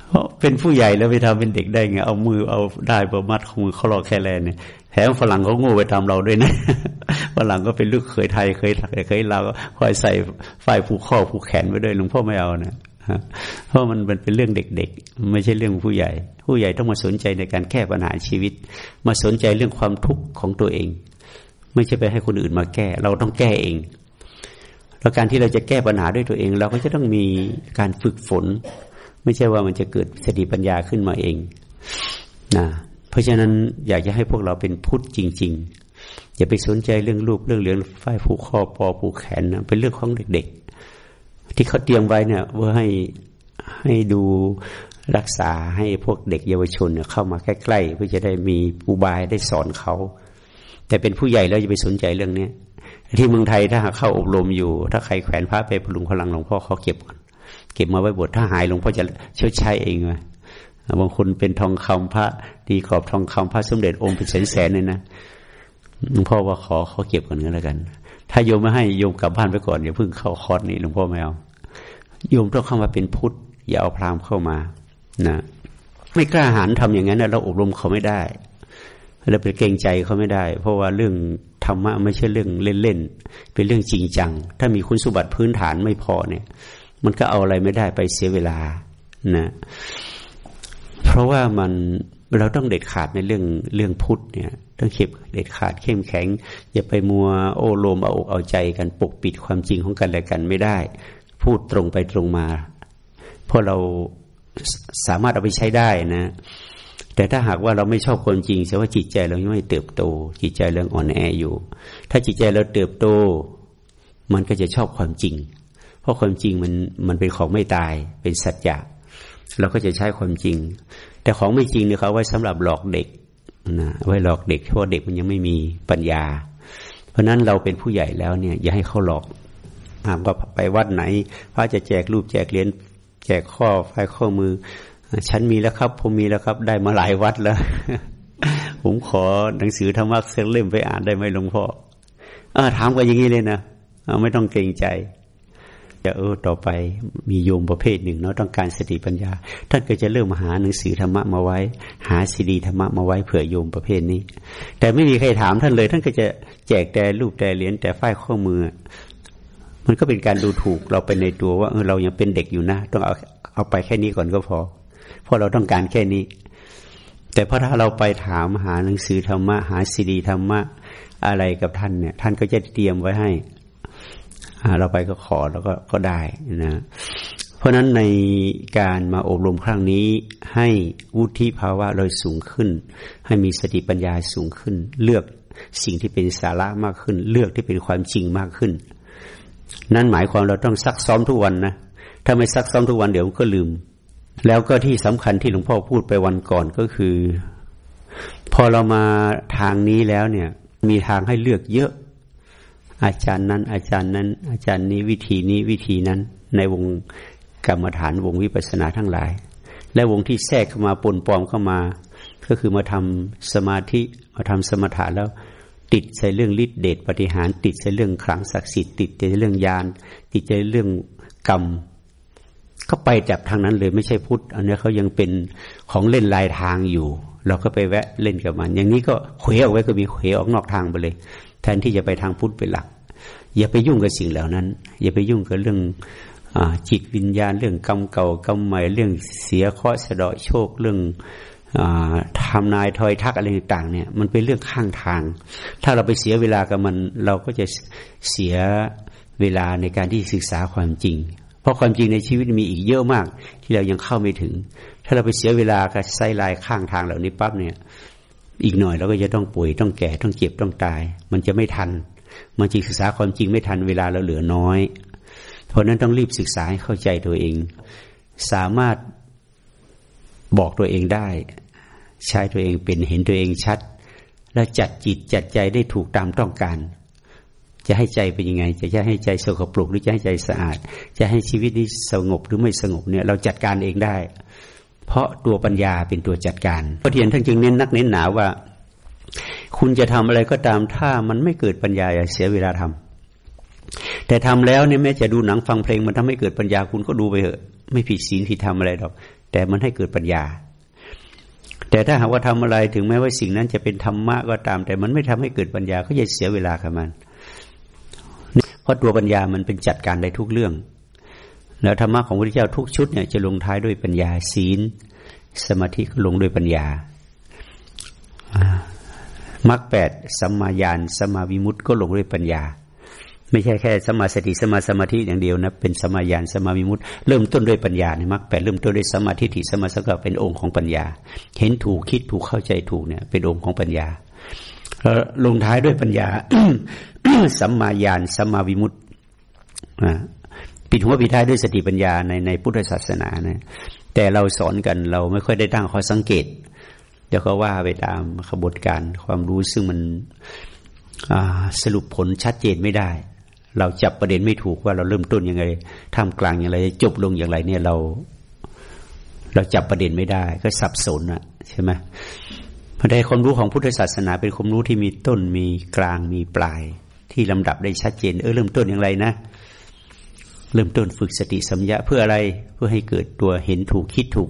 เพราะเป็นผู้ใหญ่แล้วไปทำเป็นเด็กได้ไงเอามือเอาได้ประมัดของมือเขารอแค่แลนเนี่ย แถมฝรั่งเขาโง่ไปทำเราด้วยนะฝรั่งก็เป็นลูกเคยไทยเคยเคยเราคอยใส่ฝ่ายผูกข้อผูกแขนไว้ด้วยหลวงพ่อไม่เอานะเพราะมันเป็นเรื่องเด็กๆ ไม่ใช่เรื่องผู้ใหญ่ ผู้ใหญ่ต้องมาสนใจในการแก้ปัญหาชีวิต มาสนใจเรื่องความทุกข์ของตัวเอง ไม่ใช่ไปให้คนอื่นมาแก้ เราต้องแก้เองแล้วการที่เราจะแก้ปัญหาด้วยตัวเอง เราก็จะต้องมีการฝึกฝน ไม่ใช่ว่ามันจะเกิดสติปัญญาขึ้นมาเองนะ เพราะฉะนั้นอยากจะให้พวกเราเป็นพุทธจริง ๆ อย่าไปสนใจเรื่องรูปเรื่องเหลืองฝ้ายผูกคอปอผูกแขนนะเป็นเรื่องของเด็ก ๆ ที่เขาเตรียมไว้เนี่ยเพื่อให้ให้ดูรักษาให้พวกเด็กเยาวชนเเข้ามาใกล้ๆเพื่อจะได้มีอุบายได้สอนเขา แต่เป็นผู้ใหญ่แล้วจะไปสนใจเรื่องนี้ที่เมืองไทยถ้าหากเข้าอบรมอยู่ ถ้าใครแขวนพระไปพลุงพลังหลวงพ่อเขาเก็บก่อนเก็บมาไว้บทถ้าหายหลวงพ่อจะชดใช้เองไง บางคนเป็นทองคำพระดีขอบทองคำพระสมเด็จองค์เป็นแสนแสนเลยนะหลวงพ่อว่าขอเขาเก็บก่อนก็แล้วกัน ถ้าโยมไม่ให้โยมกลับบ้านไปก่อนอย่าเพิ่งเข้าคอร์สนี้หลวงพ่อไม่เอาโยมต้องเข้ามาเป็นพุทธอย่าเอาพราหมณ์เข้ามานะไม่กล้าหาญทำอย่างนั้นเราอบรมเขาไม่ได้เราไปเกรงใจเขาไม่ได้ เพราะว่าเรื่องธรรมะไม่ใช่เรื่องเล่นๆเป็นเรื่องจริงจัง ถ้ามีคุณสมบัติพื้นฐานไม่พอเนี่ย มันก็เอาอะไรไม่ได้ไปเสียเวลานะ เพราะว่ามันเราต้องเด็ดขาดในเรื่องเรื่องพุทธเนี่ย ต้องเข็บเด็ดขาดเข้มแข็ง อย่าไปมัวโอโลมเอาอกเอาใจกันปกปิดความจริงของกันและกันไม่ได้ พูดตรงไปตรงมา เพราะเราสามารถเอาไปใช้ได้นะ แต่ถ้าหากว่าเราไม่ชอบคนจริงแสดงว่าจิตใจเรายังไม่เติบโต จิตใจเราอ่อนแออยู่ ถ้าจิตใจเราเติบโต มันก็จะชอบความจริง เพราะความจริงมันมันเป็นของไม่ตายเป็นสัจจะ เราก็จะใช้ความจริง แต่ของไม่จริงเนี่ยเขาไว้สำหรับหลอกเด็กนะไว้หลอกเด็กเพราะเด็กมันยังไม่มีปัญญา เพราะนั้นเราเป็นผู้ใหญ่แล้วเนี่ย อย่าให้เขาหลอกหากว่าไปวัดไหนพระจะแจกรูปแจกเหรียญแจกข้อไฟข้อมือ ฉันมีแล้วครับ ผมมีแล้วครับ ได้มาหลายวัดแล้ว ผมขอหนังสือธรรมะเส้นเล่มไปอ่านได้ไหมหลวงพ่ออถามกันอย่างนี้เลยนะไม่ต้องเกรงใจ จะเออต่อไปมีโยมประเภทหนึ่งเนาะต้องการสติปัญญา ท่านก็จะเริ่มหาหนังสือธรรมะมาไว้ หาซีดีธรรมะมาไว้เผื่อโยมประเภทนี้ แต่ไม่มีใครถามท่านเลย ท่านก็จะแจกแต่รูปแต่เหรียญแต่ฝ้ายข้อมือ มันก็เป็นการดูถูกเราไปในตัวว่าเออเรายังเป็นเด็กอยู่นะ ต้องเอาเอาไปแค่นี้ก่อนก็พอ เพราะเราต้องการแค่นี้ แต่พอถ้าเราไปถามหาหนังสือธรรมะหาซีดีธรรมะอะไรกับท่านเนี่ย ท่านก็จะเตรียมไว้ให้ เราไปก็ขอแล้วก็ก็ได้นะ เพราะฉะนั้นในการมาอบรมครั้งนี้ให้วุฒิภาวะเราสูงขึ้น ให้มีสติปัญญาสูงขึ้น เลือกสิ่งที่เป็นสาระมากขึ้น เลือกที่เป็นความจริงมากขึ้น นั่นหมายความเราต้องซักซ้อมทุกวันนะถ้าไม่ซักซ้อมทุกวันเดี๋ยวก็ลืม แล้วก็ที่สำคัญที่หลวงพ่อพูดไปวันก่อนก็คือ พอเรามาทางนี้แล้วเนี่ย มีทางให้เลือกเยอะ อาจารย์นั้น อาจารย์นั้น อาจารย์นี้วิธีนี้วิธีนั้น ในวงกรรมฐานวงวิปัสสนาทั้งหลาย และวงที่แทรกเข้ามาปนปลอมเข้ามา ก็คือมาทำสมาธิมาทำสมถะแล้วติดใส่เรื่องฤทธิเดชปฏิหารติดใส่เรื่องขลังศักดิ์สิทธิ์ติดในเรื่องยานติดใจเรื่องกรรมก็ไปจับทางนั้นเลยไม่ใช่พุทธอันนี้เขายังเป็นของเล่นลายทางอยู่ เราก็ไปแวะเล่นกับมัน อย่างนี้ก็เขวออกไว้ก็มีเขวออกนอกทางไปเลย แทนที่จะไปทางพุทธเป็นหลัก อย่าไปยุ่งกับสิ่งเหล่านั้น อย่าไปยุ่งกับเรื่องอจิตวิญญาณ เรื่องกรรมเก่ากรรมใหม่เรื่องเสียข้อสะดาะโชคเรื่องทำนายทอยทักอะไรต่างเนี่ย มันเป็นเรื่องข้างทาง ถ้าเราไปเสียเวลากับมัน เราก็จะเสียเวลาในการที่ศึกษาความจริง เพราะความจริงในชีวิตมีอีกเยอะมาก ที่เรายังเข้าไม่ถึง ถ้าเราไปเสียเวลากับไส้ลายข้างทางเหล่านี้ปั๊บเนี่ย อีกหน่อยเราก็จะต้องป่วยต้องแก่ต้องเจ็บต้องตาย มันจะไม่ทัน มันจริงศึกษาความจริงไม่ทันเวลาเราเหลือน้อย เพราะนั้นต้องรีบศึกษาให้เข้าใจตัวเอง สามารถบอกตัวเองได้ ใช้ตัวเองเป็นเห็นตัวเองชัด และจัดจิตจัดใจได้ถูกตามต้องการ จะให้ใจเป็นยังไง จะจะให้ใจสกปรกหรือจะให้ใจสะอาด จะให้ชีวิตนี้สงบหรือไม่สงบเนี่ยเราจัดการเองได้ เพราะตัวปัญญาเป็นตัวจัดการพระเทียนท่านจึงเน้นนักเน้นหนาว่า คุณจะทำอะไรก็ตามถ้ามันไม่เกิดปัญญาอย่าเสียเวลาทำแต่ทำแล้วเนี่ยแม้จะดูหนังฟังเพลงมันทำให้เกิดปัญญาคุณก็ดูไปเถอะ ไม่ผิดศีลผิดธรรมอะไรหรอก แต่มันให้เกิดปัญญา แต่ถ้าหากว่าทำอะไรถึงแม้ว่าสิ่งนั้นจะเป็นธรรมะก็ตาม แต่มันไม่ทำให้เกิดปัญญาก็อย่าเสียเวลากับมัน เพราะตัวปัญญามันเป็นจัดการได้ทุกเรื่อง แล้วธรรมะของพระพุทธเจ้าทุกชุดเนี่ยจะลงท้ายด้วยปัญญาศีล สมาธิก็ลงด้วยปัญญา มรรคแปดสัมมาญาณสัมมาวิมุตติก็ลงด้วยปัญญา ไม่ใช่แค่สมาสติสมาสมาธิอย่างเดียวนะ เป็นสมาญาณสมาวิมุตติเริ่มต้นด้วยปัญญาในมรรคแปดเริ่มต้นด้วยสมาธิถิสมาสก็เป็นองค์ของปัญญา เห็นถูกคิดถูกเข้าใจถูกเนี่ย เป็นองค์ของปัญญาแล้วลงท้ายด้วยปัญญาสัมมาญาณสัมมาวิมุตติปิดหัวปิดท้ายด้วยสติปัญญาในในพุทธศาสนานะแต่เราสอนกันเราไม่ค่อยได้ตั้งข้อสังเกต เดี๋ยวก็ว่าไปตามขบวนการความรู้ซึ่งมันสรุปผลชัดเจนไม่ได้ เราจับประเด็นไม่ถูกว่าเราเริ่มต้นยังไงท่ามกลางอย่างไร จบลงอย่างไรเนี่ยเรา เราจับประเด็นไม่ได้ ก็สับสนอะใช่ไหมพอได้ความรู้ของพุทธศาสนา เป็นความรู้ที่มีต้นมีกลางมีปลาย ที่ลำดับได้ชัดเจน เออเริ่มต้นอย่างไรนะเริ่มต้นฝึกสติสัมยาเพื่ออะไรเพื่อให้เกิดตัวเห็นถูกคิดถูก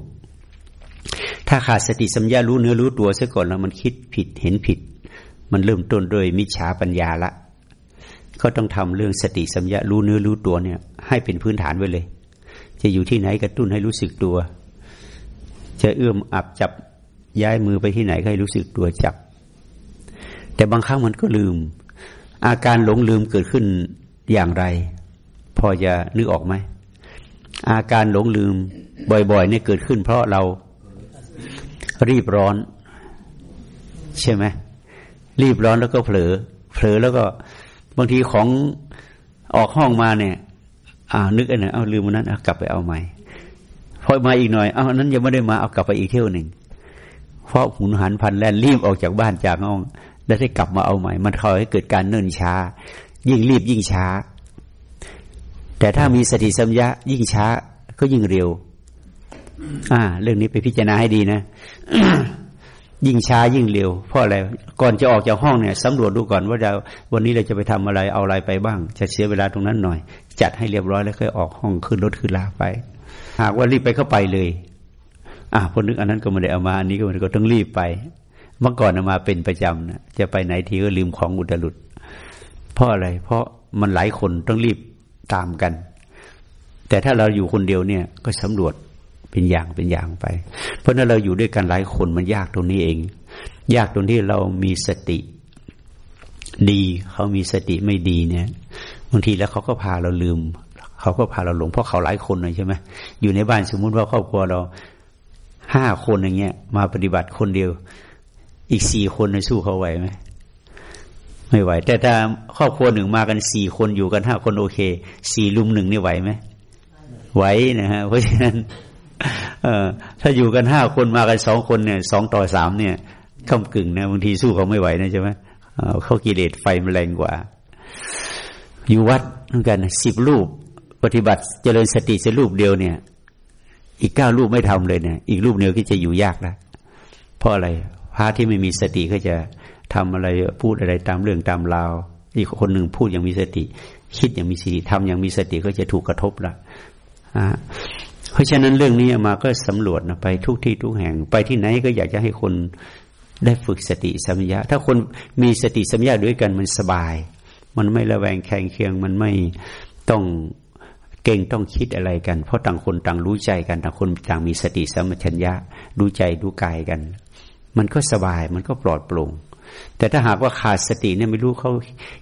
ถ้าขาดสติสัมยารู้เนื้อรู้ตัวซะก่อนแล้วมันคิดผิดเห็นผิด มันเริ่มต้นโดยมิจฉาปัญญาละ ก็ต้องทำเรื่องสติสัมยารู้เนื้อรู้ตัวเนี่ย ให้เป็นพื้นฐานไว้เลย จะอยู่ที่ไหนกระตุ้นให้รู้สึกตัว จะเอื้อมอับจับย้ายมือไปที่ไหนให้รู้สึกตัวจับ แต่บางครั้งมันก็ลืม อาการหลงลืมเกิดขึ้นอย่างไร พอจะนึกออกไหมอาการหลงลืมบ่อยๆเนี่ยเกิดขึ้น เพราะเรา รีบร้อน ใช่ไหมรีบร้อนแล้วก็เผลอ เผลอแล้วก็บางทีของออกห้องมาเนี่ย อ่า นึกอันไหนเอาลืมมันนั้นเอากลับไปเอาใหม่พอมาอีกหน่อยเอานั้นยังไม่ได้มาเอากลับไปอีกเที่ยวหนึ่งเพราะหุนหันพันแล่นรีบออกจากบ้านจากห้อง แล้วได้กลับมาเอาใหม่ มันคอยให้เกิดการเนิ่นช้า ยิ่งรีบยิ่งช้า แต่ถ้ามีสติสัมยายิ่งช้าก็ยิ่งเร็ว อ่า เรื่องนี้ไปพิจารณาให้ดีนะยิ่งช้ายิ่งเร็วเพราะอะไรก่อนจะออกจากห้องเนี่ยสำรวจดูก่อนว่าเราวันนี้เราจะไปทำอะไรเอาอะไรไปบ้าง จะเสียเวลาตรงนั้นหน่อย จัดให้เรียบร้อยแล้วค่อยออกห้องขึ้นรถขึ้นลาไป หากว่ารีบไปเข้าไปเลย อะพอนึกอันนั้นก็ไม่ได้เอามาอันนี้ก็ไม่ได้ก็ต้องรีบไป เมื่อก่อนเอามาเป็นประจำนะจะไปไหนทีก็ลืมของอุตลุดเพราะอะไร เพราะมันหลายคนต้องรีบตามกัน แต่ถ้าเราอยู่คนเดียวเนี่ยก็สำรวจ เป็นอย่างเป็นอย่างไป เพราะนั้นเราอยู่ด้วยกันหลายคนมันยากตรงนี้เอง ยากตรงที่เรามีสติดีเขามีสติไม่ดีเนี่ยบางทีแล้วเขาก็พาเราลืม เขาก็พาเราหลงเพราะเขาหลายคนเลยใช่ไหมอยู่ในบ้านสมมุติว่าครอบครัวเราห้าคนอย่างเงี้ย มาปฏิบัติคนเดียว อีกสี่คนในสู้เขาไหวไหมไม่ไหว แต่ถ้าครอบครัวหนึ่งมากันสี่คนอยู่กันห้าคนโอเคสี่ลุมหนึ่งนี่ไหวไหมไหวนะฮะเพราะฉะนั้น เออ ถ้าอยู่กันห้าคนมากันสองคนเนี่ยสองต่อสามเนี่ยข้ากึ่งนะบางทีสู้เขาไม่ไหวนะใช่ไหมเขากิเลสไฟมันแรงกว่า อยู่วัดเหมือนกันสิบรูป ปฏิบัติเจริญสติจะรูปเดียวเนี่ย อีกเก้ารูปไม่ทำเลยเนี่ย อีกรูปเดียวก็จะอยู่ยากแล้วเพราะอะไรพระที่ไม่มีสติก็จะทำอะไรพูดอะไรตามเรื่องตามราวอีกคนหนึ่งพูดอย่างมีสติ คิดอย่างมีสติทำอย่างมีสติก็จะถูกกระทบละ เพราะฉะนั้นเรื่องนี้มาก็สำรวจนะไปทุกที่ทุกแห่ง ไปที่ไหนก็อยากจะให้คนได้ฝึกสติสัมยาถ้าคนมีสติสัมยาด้วยกันมันสบาย มันไม่ระแวงแข่งเคียง มันไม่ต้องเก่งต้องคิดอะไรกัน เพราะต่างคนต่างรู้ใจกันต่างคนต่างมีสติสัมปชัญญะรู้ใจรู้กายกัน มันก็สบายมันก็ปลอดโปร่งแต่ถ้าหากว่าขาดสติเนี่ยไม่รู้เขา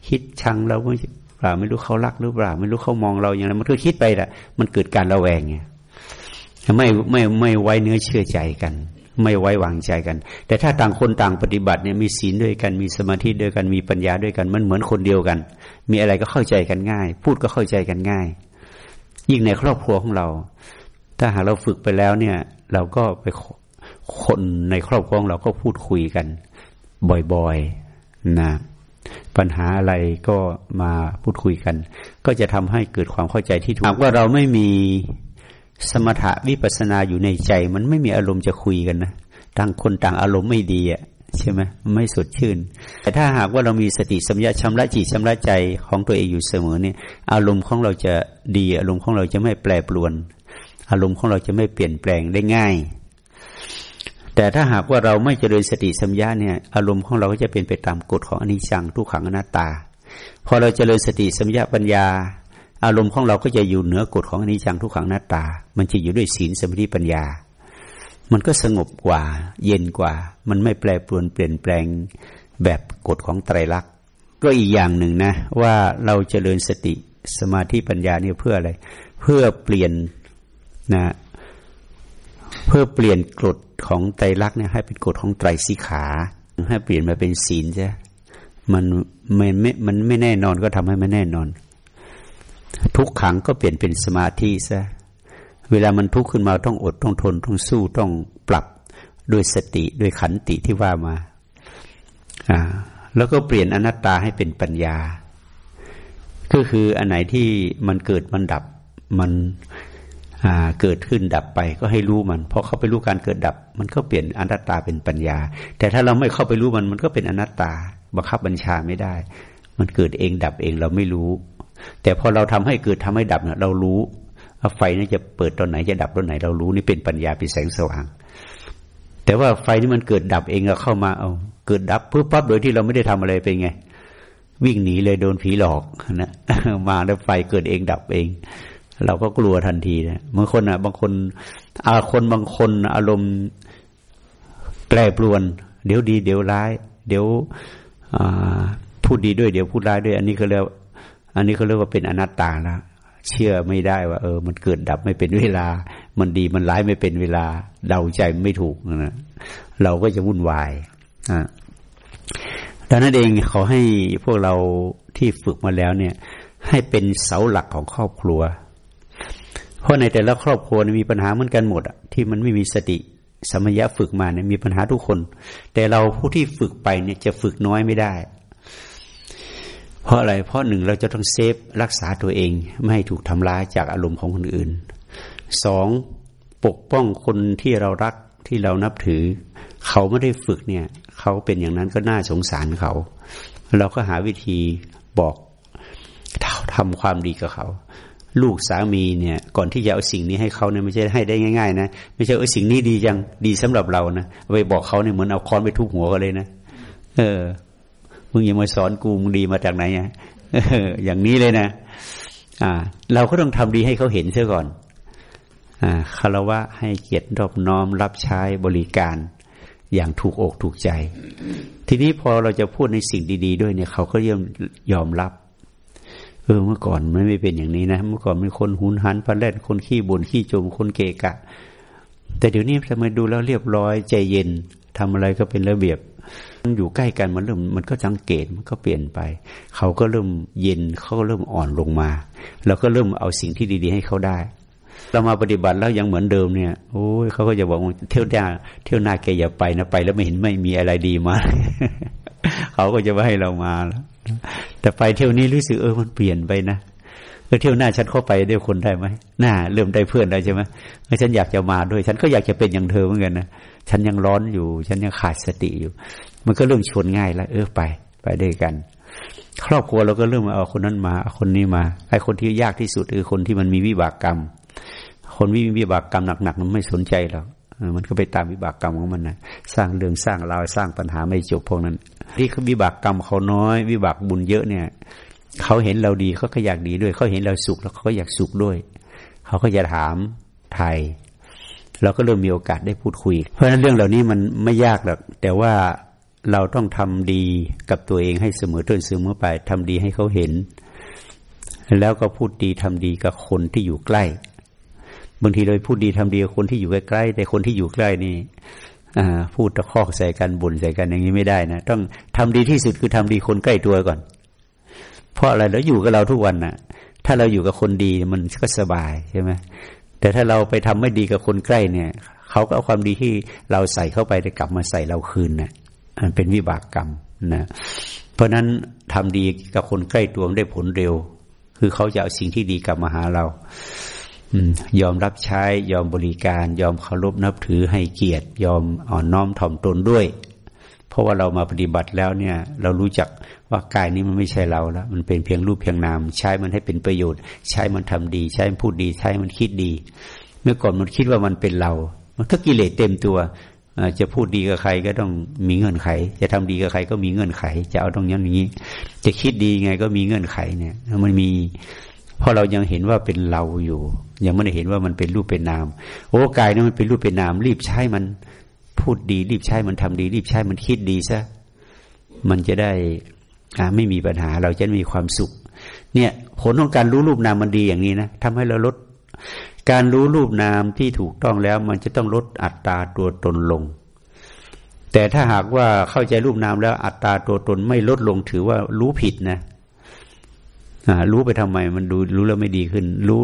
คิดชังเราไม่เปล่าไม่รู้เขารักหรือเปล่า ไม่รู้เขามองเราอย่างไรมันก็คิดไปแหละมันเกิดการระแวงไง ไม่ไม่ไม่ไว้เนื้อเชื่อใจกัน ไม่ไว้วางใจกัน แต่ถ้าต่างคนต่างปฏิบัติเนี่ยมีศีลด้วยกันมีสมาธิด้วยกันมีปัญญาด้วยกันมันเหมือนคนเดียวกัน มีอะไรก็เข้าใจกันง่าย พูดก็เข้าใจกันง่าย ยิ่งในครอบครัวของเรา ถ้าหากเราฝึกไปแล้วเนี่ย เราก็ไปคนในครอบครัวเราก็พูดคุยกัน บ่อยๆนะปัญหาอะไรก็มาพูดคุยกัน ก็จะทำให้เกิดความเข้าใจที่ถูกหากว่าเราไม่มี สมถะวิปัสนาอยู่ในใจ มันไม่มีอารมณ์จะคุยกันนะต่างคนต่างอารมณ์ไม่ดีอะใช่ไหมไม่สดชื่น แต่ถ้าหากว่าเรามีสติสัมยาชำระจิตชำระใจของตัวเองอยู่เสมอเนี่ย อารมณ์ของเราจะดีอารมณ์ของเราจะไม่แปรปรวน อารมณ์ของเราจะไม่เปลี่ยนแปลงได้ง่าย แต่ถ้าหากว่าเราไม่เจริญสติสัมยาเนี่ย อารมณ์ของเราก็จะเป็นไปตามกฎของอนิจจังทุกขังอนัตตา พอเราเจริญสติสัมยาปัญญา อารมณ์ของเราก็จะอยู่เหนือกฎของอนิจจังทุกขังหน้าตา มันจะอยู่ด้วยศีลสมาธิปัญญา มันก็สงบกว่า เย็นกว่า มันไม่แปรปรวนเปลี่ยนแปลงแบบกฎของไตรลักษณ์ก็อีกอย่างหนึ่งนะ ว่าเราจเจริญสติสมาธิปัญญาเนี่ยเพื่ออะไร เพื่อเปลี่ยนนะเพื่อเปลี่ยนกฎของไตรลักษณ์เนี่ยให้เป็นกฎของไตรสิขา ให้เปลี่ยนมาเป็นศีลใช่มันไม่ไม่มันไม่แน่นอนก็ทำให้ไม่แน่นอน ทุกขังก็เปลี่ยนเป็นสมาธิซะเวลามันทุกข์ขึ้นมาต้องอดต้องทนต้องสู้ต้องปรับด้วยสติด้วยขันติที่ว่ามาอ่าแล้วก็เปลี่ยนอนัตตาให้เป็นปัญญา ก็คืออันไหนที่มันเกิดมันดับมันเกิดขึ้นดับไปก็ให้รู้มันพอเข้าไปรู้การเกิดดับ มันก็เปลี่ยนอนัตตาเป็นปัญญา แต่ถ้าเราไม่เข้าไปรู้มันมันก็เป็นอนัตตา บังคับบัญชาไม่ได้ มันเกิดเองดับเองเราไม่รู้ แต่พอเราทำให้เกิดทำให้ดับเนี่ยเรารู้ว่าไฟนี่จะเปิดตอนไหนจะดับตอนไหน เรารู้นี่เป็นปัญญาเป็นแสงสว่าง แต่ว่าไฟนี่มันเกิดดับเองเราเข้ามาเอา เกิดดับปุ๊บปั๊บโดยที่เราไม่ได้ทำอะไรเป็นไง วิ่งหนีเลยโดนผีหลอกนะมาแล้วไฟเกิดเองดับเอง เราก็กลัวทันทีนะบางคนอะ บางคนอาคนบางคนอารมณ์แปรปรวน เดี๋ยวดี เดี๋ยวร้าย เดี๋ยวพูดดีด้วยเดี๋ยวพูดร้ายด้วย อันนี้ก็เรียก อันนี้เขาเรียกว่าเป็นอนัตตาแล้วเชื่อไม่ได้ว่า เออ มันเกิดดับไม่เป็นเวลา มันดีมันร้ายไม่เป็นเวลา เดาใจไม่ถูกนะเราก็จะวุ่นวายอ่าดังนั้นเองเขาให้พวกเราที่ฝึกมาแล้วเนี่ย ให้เป็นเสาหลักของครอบครัว เพราะในแต่ละครอบครัวมีปัญหาเหมือนกันหมดที่มันไม่มีสติสมัยะฝึกมาเนี่ยมีปัญหาทุกคน แต่เราผู้ที่ฝึกไปเนี่ยจะฝึกน้อยไม่ได้ เพราะอะไร เพราะหนึ่งเราจะต้องเซฟรักษาตัวเอง ไม่ให้ถูกทำร้ายจากอารมณ์ของคนอื่นสองปกป้องคนที่เรารักที่เรานับถือ เขาไม่ได้ฝึกเนี่ย เขาเป็นอย่างนั้นก็น่าสงสารเขา เราก็หาวิธีบอกทำความดีกับเขา ลูกสามีเนี่ย ก่อนที่จะเอาสิ่งนี้ให้เขาเนี่ยไม่ใช่ให้ได้ง่าย ๆ นะไม่ใช่เออสิ่งนี้ดีจังดีสำหรับเรานะไปบอกเขาเนี่ยเหมือนเอาค้อนไปทุบหัวกันเลยนะเออ มึงอย่ามาสอนกูมึงดีมาจากไหนอะอย่างนี้เลยนะอ่า เราก็ต้องทำดีให้เขาเห็นเสียก่อน อ่าคารวะให้เกียรติรอบน้อมรับใช้บริการ อย่างถูกอกถูกใจ ทีนี้พอเราจะพูดในสิ่งดี ๆ ด้วยเนี่ย เขาก็ย่อมยอมรับเออเมื่อก่อนมันไม่เป็นอย่างนี้นะ เมื่อก่อนเป็นคนหุนหันพันแรดคนขี้บ่นขี้จมคนเกะกะ แต่เดี๋ยวนี้ทำไมดูแล้วเรียบร้อยใจเย็นทำอะไรก็เป็นระเบียบ มันอยู่ใกล้กันมันเริ่มมันก็สังเกตมันก็เปลี่ยนไป เขาก็เริ่มเย็นเขาก็เริ่มอ่อนลงมาเราก็เริ่มเอาสิ่งที่ดี ๆ ให้เขาได้ เรามาปฏิบัติแล้วยังเหมือนเดิมเนี่ยโอ้ยเขาก็จะบอกเที่ยวหน้าเที่ยวหน้าแกอย่าไปนะไป แล้วไม่เห็นไม่มีอะไรดีมาเขาก็จะไม่ให้เรามาแล้วแต่ไปเที่ยวนี้รู้สึกเออมันเปลี่ยนไปนะ อเที่ยวหน้าฉันเข้าไปได้คนได้ไหมหน้าเริ่มได้เพื่อนได้ใช่ไหมฉันอยากจะมาด้วย ฉันก็อยากจะเป็นอย่างเธอเหมือนกันนะฉันยังร้อนอยู่ ฉันยังขาดสติอยู่ มันก็เริ่มชวนง่ายแล้วเออไปไปด้วยกัน ครอบครัวเราก็เริ่มเอาคนนั้นมาเอาคนนี้มาไอ้คนที่ยากที่สุดคือคนที่มันมีวิบากกรรม คนวิวิบากกรรมหนักๆมันไม่สนใจหรอกมันก็ไปตามวิบากกรรมของมันนะสร้างเรื่องสร้างราวสร้างปัญหาไม่จบพวกนั้น ที่เขาวิบากกรรมเขาน้อย วิบากบุญเยอะเนี่ย เขาเห็นเราดีเขาก็อยากดีด้วย เขาเห็นเราสุขแล้วเขาก็อยากสุขด้วย เขาก็จะถามไทยเราก็เริ่มมีโอกาสได้พูดคุย เพราะฉะนั้นเรื่องเหล่านี้มันไม่ยากหรอกแต่ว่าเราต้องทำดีกับตัวเองให้เสมอต้นเสมอไปทำดีให้เขาเห็น แล้วก็พูดดีทำดีกับคนที่อยู่ใกล้ บางทีเราพูดดีทำดีกับคนที่อยู่ใกล้ๆแต่คนที่อยู่ใกล้นี่พูดตะคอกใส่กันบ่นใส่กันอย่างนี้ไม่ได้นะ ต้องทำดีที่สุดคือทำดีคนใกล้ตัวก่อน เพราะอะไรเราอยู่กับเราทุกวันน่ะ ถ้าเราอยู่กับคนดีมันก็สบายใช่ไหมแต่ถ้าเราไปทำไม่ดีกับคนใกล้เนี่ยเขาก็เอาความดีที่เราใส่เข้าไปได้กลับมาใส่เราคืนนะมันเป็นวิบากกรรมนะเพราะนั้นทำดีกับคนใกล้ตัวได้ผลเร็ว คือเขาจะเอาสิ่งที่ดีกลับมาหาเรายอมรับใช้ยอมบริการ ยอมเคารพนับถือให้เกียรติ ยอมอ่อนน้อมถ่อมตนด้วย เพราะว่าเรามาปฏิบัติแล้วเนี่ย เรารู้จัก ว่ากายนี้มันไม่ใช่เราแล้วมันเป็นเพียงรูปเพียงนาม ใช้มันให้เป็นประโยชน์ ใช้มันทำดี ใช้มันพูดดี ใช้มันคิดดี เมื่อก่อนมันคิดว่ามันเป็นเรา มันก็กิเลสเต็มตัวจะพูดดีกับใครก็ต้องมีเงื่อนไข จะทำดีกับใครก็มีเงื่อนไข จะเอาตรงนี้อย่างนี้ จะคิดดีไงก็มีเงื่อนไขเนี่ยมันมีเพราะเรายังเห็นว่าเป็นเราอยู่ ยังไม่ได้เห็นว่ามันเป็นรูปเป็นนาม โอ้กายนี่มันเป็นรูปเป็นนาม รีบใช้มันพูดดี รีบใช้มันทำดี รีบใช้มันคิดดีซะมันจะได้ ไม่มีปัญหาเราจะมีความสุข เนี่ยผลของการรู้รูปนามมันดีอย่างนี้นะทำให้เราลด การรู้รูปนามที่ถูกต้องแล้ว มันจะต้องลดอัตราตัวตนลง แต่ถ้าหากว่าเข้าใจรูปนามแล้วอัตราตัวตนไม่ลดลงถือว่ารู้ผิดนะรู้ไปทำไมมันดูรู้แล้วไม่ดีขึ้น รู้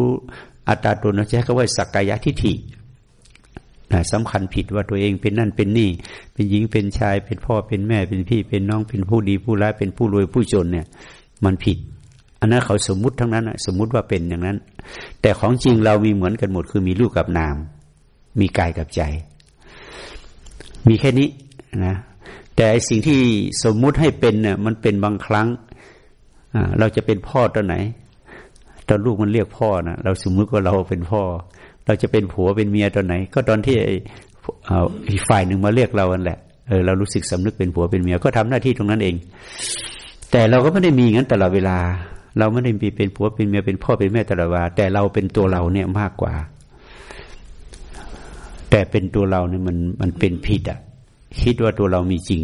อัตราตัวนะใช้คำว่าสักกายทิฏฐิ สำคัญผิดว่าตัวเองเป็นนั่นเป็นนี่ เป็นหญิงเป็นชาย เป็นพ่อเป็นแม่ เป็นพี่ เป็นน้องเป็นผู้ดีผู้ร้ายเป็นผู้รวยผู้จนเนี่ย มันผิด อันนั้นเขาสมมุติทั้งนั้นสมมุติว่าเป็นอย่างนั้น แต่ของจริงเรามีเหมือนกันหมดคือมีรูปกับนาม มีกายกับใจ มีแค่นี้นะแต่สิ่งที่สมมุติให้เป็นเนี่ยมันเป็นบางครั้งเราจะเป็นพ่อตอนไหนตอนลูกมันเรียกพ่อนะเราสมมุติว่าเราเป็นพ่อ เราจะเป็นผัวเป็นเมียตอนไหน ก็ตอนที่อีกฝ่ายหนึ่งมาเรียกเราอันแหละเออเรารู้สึกสำนึกเป็นผัวเป็นเมียก็ทำหน้าที่ตรงนั้นเอง แต่เราก็ไม่ได้มีงั้นตลอดเวลา เราไม่ได้มีเป็นผัวเป็นเมียเป็นพ่อเป็นแม่ตลอดเวลาแต่เราเป็นตัวเราเนี่ยมากกว่า แต่เป็นตัวเราเนี่ยมันมันเป็นผิดอะคิดว่าตัวเรามีจริง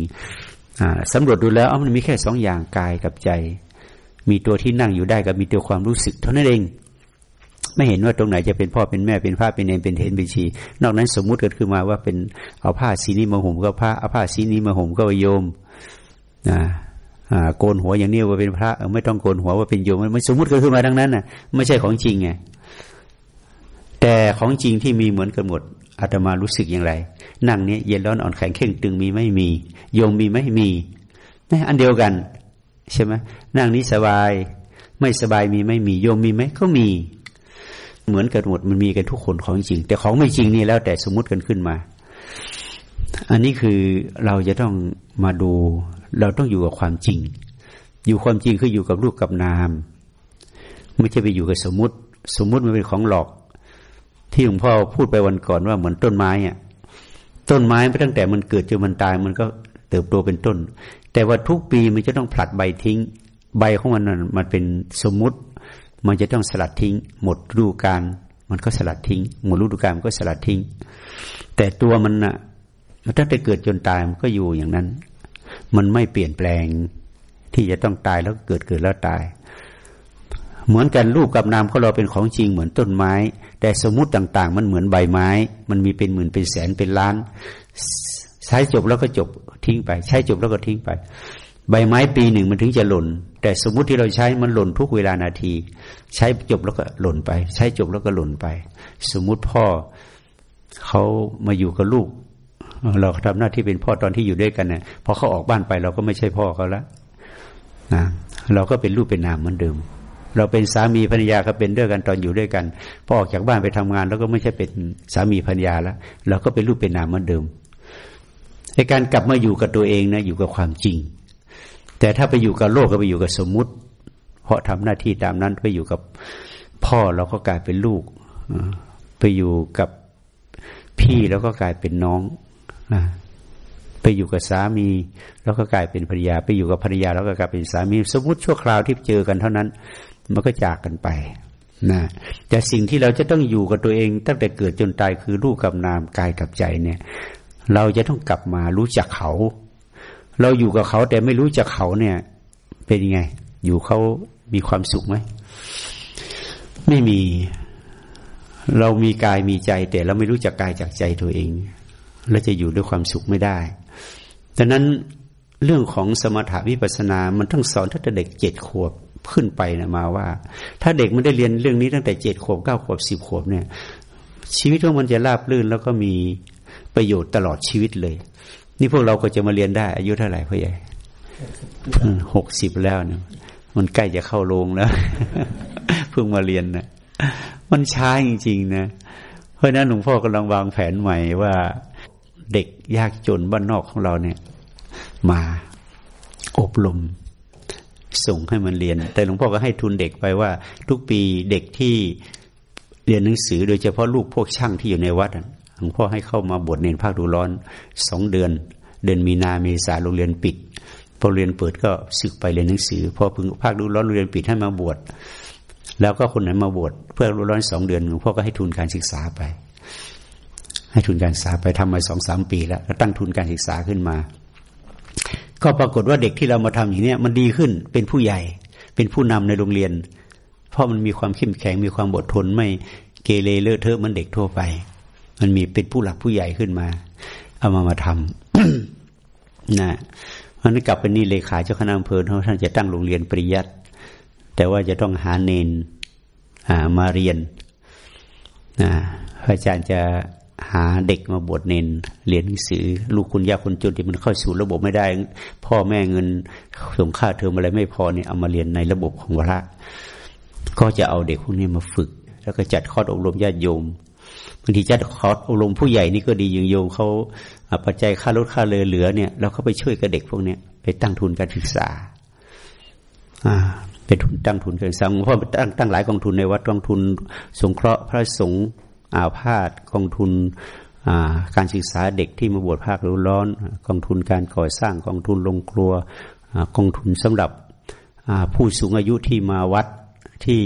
อ่าสำรวจดูแล้วมันมีแค่สองอย่างกายกับใจ มีตัวที่นั่งอยู่ได้กับมีตัวความรู้สึกเท่านั้นเอง ไม่เห็นว่าตรงไหนจะเป็นพ่อเป็นแม่เป็นพระเป็นเนรเป็นเทนเป็นชี นอกนั้นสมมุติกันขึ้นมาว่าเป็นเอาผ้าสีนี้มาห่มก็พระเอาผ้าสีนี้มาห่มก็โยมนะโกนหัวอย่างนี้ว่าเป็นพระไม่ต้องโกนหัวว่าเป็นโยมมันสมมติกันขึ้นมาดังนั้นน่ะ ไม่ใช่ของจริงไงแต่ของจริงที่มีเหมือนกันหมดอาตมารู้สึกอย่างไร นั่งเนี้ยเย็นร้อนอ่อนแข็งเข่งตึงมีไม่มี โยมมีไม่มีนี่อันเดียวกัน ใช่ไหมนั่งนี้สบาย ไม่สบายมีไม่มี โยมมีไหมก็มี เหมือนกันหมดมันมีกันทุกคนของจริง แต่ของไม่จริงนี่แล้วแต่สมมติกันขึ้นมา อันนี้คือเราจะต้องมาดู เราต้องอยู่กับความจริง อยู่ความจริงคืออยู่กับรูปกับนาม ไม่ใช่ไปอยู่กับสมมติ สมมติมันเป็นของหลอก ที่หลวงพ่อพูดไปวันก่อนว่าเหมือนต้นไม้อะต้นไม้ไปตั้งแต่มันเกิดจนมันตายมันก็เติบโตเป็นต้น แต่ว่าทุกปีมันจะต้องผลัดใบทิ้ง ใบของมันมันเป็นสมมติ มันจะต้องสลัดทิ้ง หมดฤดูกาลมันก็สลัดทิ้ง หมดฤดูกาลมันก็สลัดทิ้ง แต่ตัวมันอะมันตั้งแต่เกิดจนตายมันก็อยู่อย่างนั้น มันไม่เปลี่ยนแปลงที่จะต้องตายแล้วเกิดเกิดแล้วตาย เหมือนกันรูปกับนามของเราเป็นของจริงเหมือนต้นไม้ แต่สมมติต่าง ๆ มันเหมือนใบไม้ มันมีเป็นหมื่นเป็นแสนเป็นล้าน ใช้จบแล้วก็จบทิ้งไป ใช้จบแล้วก็ทิ้งไป ใบไม้ปีหนึ่งมันถึงจะหล่น แต่สมมุติที่เราใช้มันหล่นทุกเวลานาที ใช้จบแล้วก็หล่นไป ใช้จบแล้วก็หล่นไป สมมุติพ่อเขามาอยู่กับลูก เราทำหน้าที่เป็นพ่อตอนที่อยู่ด้วยกันเนี่ยพอเขาออกบ้านไปเราก็ไม่ใช่พ่อเขาล้วนะเราก็เป็นรูปเป็นนามเหมือนเดิม เราเป็นสามีภรรยาก็เป็นด้วยกันตอนอยู่ด้วยกันพอออกจากบ้านไปทำงาน แล้วก็ไม่ใช่เป็นสามีภรรยาแล้วเราก็เป็นรูปเป็นนามเหมือนเดิมในการกลับมาอยู่กับตัวเองนะอยู่กับความจริง แต่ถ้าไปอยู่กับโลกก็ไปอยู่กับสมมุติ เพราะทำหน้าที่ตามนั้นไปอยู่กับพ่อเราก็กลายเป็นลูก ไปอยู่กับพี่แล้วก็กลายเป็นน้องไปอยู่กับสามี แล้วก็กลายเป็นภรรยา ไปอยู่กับภรรยา แล้วก็กลายเป็นสามี สมมติชั่วคราวที่เจอกันเท่านั้น มันก็จากกันไปนะแต่สิ่งที่เราจะต้องอยู่กับตัวเอง ตั้งแต่เกิดจนตายคือรูปกับนามกายกับใจเนี่ย เราจะต้องกลับมารู้จักเขา เราอยู่กับเขาแต่ไม่รู้จักเขาเนี่ย เป็นยังไง อยู่เขามีความสุขไหมไม่มีเรามีกายมีใจ แต่เราไม่รู้จักกายจากใจตัวเองและจะอยู่ด้วยความสุขไม่ได้ดังนั้นเรื่องของสมถะวิปัสนามันต้องสอนตั้งแต่เด็กเจ็ดขวบขึ้นไปนะมาว่า ถ้าเด็กไม่ได้เรียนเรื่องนี้ตั้งแต่เจ็ดขวบเก้าขวบสิบขวบเนี่ย ชีวิตของมันจะราบรื่นแล้วก็มีประโยชน์ตลอดชีวิตเลย นี่พวกเราก็จะมาเรียนได้ อายุเท่าไหร่พ่อใหญ่หกสิบแล้วเนี่ยมันใกล้จะเข้าโรงแล้ว เพิ่งมาเรียนนะมันช้าจริง ๆ นะ เพราะนั้นหลวงพ่อกำลังวางแผนใหม่ว่าเด็กยากจนบ้านนอกของเราเนี่ย มาอบรมส่งให้มันเรียน แต่หลวงพ่อก็ให้ทุนเด็กไปว่า ทุกปีเด็กที่เรียนหนังสือ โดยเฉพาะลูกพวกช่างที่อยู่ในวัดหลว งพ่อให้เข้ามาบวชเนนภาคดูร้อนสองเดือน เดือนมีนาเมษาโรงเรียนปิดพอเรียนเปิดก็ศึกไปเรียนหนังสือพอพึงภาคดูร้อนโรงเรียนปิดให้มาบวชแล้วก็คนไหนมาบวชเพื่อรู้ร้อนสองเดือนหลวงพ่อก็ให้ทุนการศึกษาไป ให้ทุนการศึกษาไปทำมาสองสามปีแล้วก็ตั้งทุนการศึกษาขึ้นมา ก็ปรากฏว่าเด็กที่เรามาทำอย่างนี้มันดีขึ้นเป็นผู้ใหญ่ เป็นผู้นำในโรงเรียน เพราะมันมีความเข้มแข็งมีความอดทนไม่เกเรเลอะเทอะมันเด็กทั่วไป มันมีเป็นผู้หลักผู้ใหญ่ขึ้นมา เอามามาทำนะมันกลับไปนี่เลขาเจ้าคณะอำเภอท่านจะตั้งโรงเรียนปริยัติแต่ว่าจะต้องหาเนนมาเรียนนะพระอาจารย์จะหาเด็กมาบวชเนนเรียนหนังสือ ลูกคุณยากคนจนที่มันเข้าสู่ระบบไม่ได้ พ่อแม่เงินส่งค่าเทอมอะไรไม่พอเนี่ยเอามาเรียนในระบบของพระ ก็จะเอาเด็กพวกนี้มาฝึก แล้วก็จัดคออบรมญาติโยม บางทีจัดคอร์สอบรมผู้ใหญ่นี่ก็ดีอย่างโยมเขาปัจจัยค่ารถค่าเรือเหลือเนี่ยเราก็ไปช่วยกับเด็กพวกเนี้ยไปตั้งทุนการศึกษา อ่าเป็นทุนตั้งทุนการศึกษาเพราะตั้งตั้งหลายกองทุนในวัดกองทุน สงเคราะห์พระสงฆ์อาพาธกองทุนการศึกษาเด็กที่มาบวชภาคฤดูร้อน กองทุนการก่อสร้างกองทุนลงครัวกองทุนสำหรับผู้สูงอายุที่มาวัดที่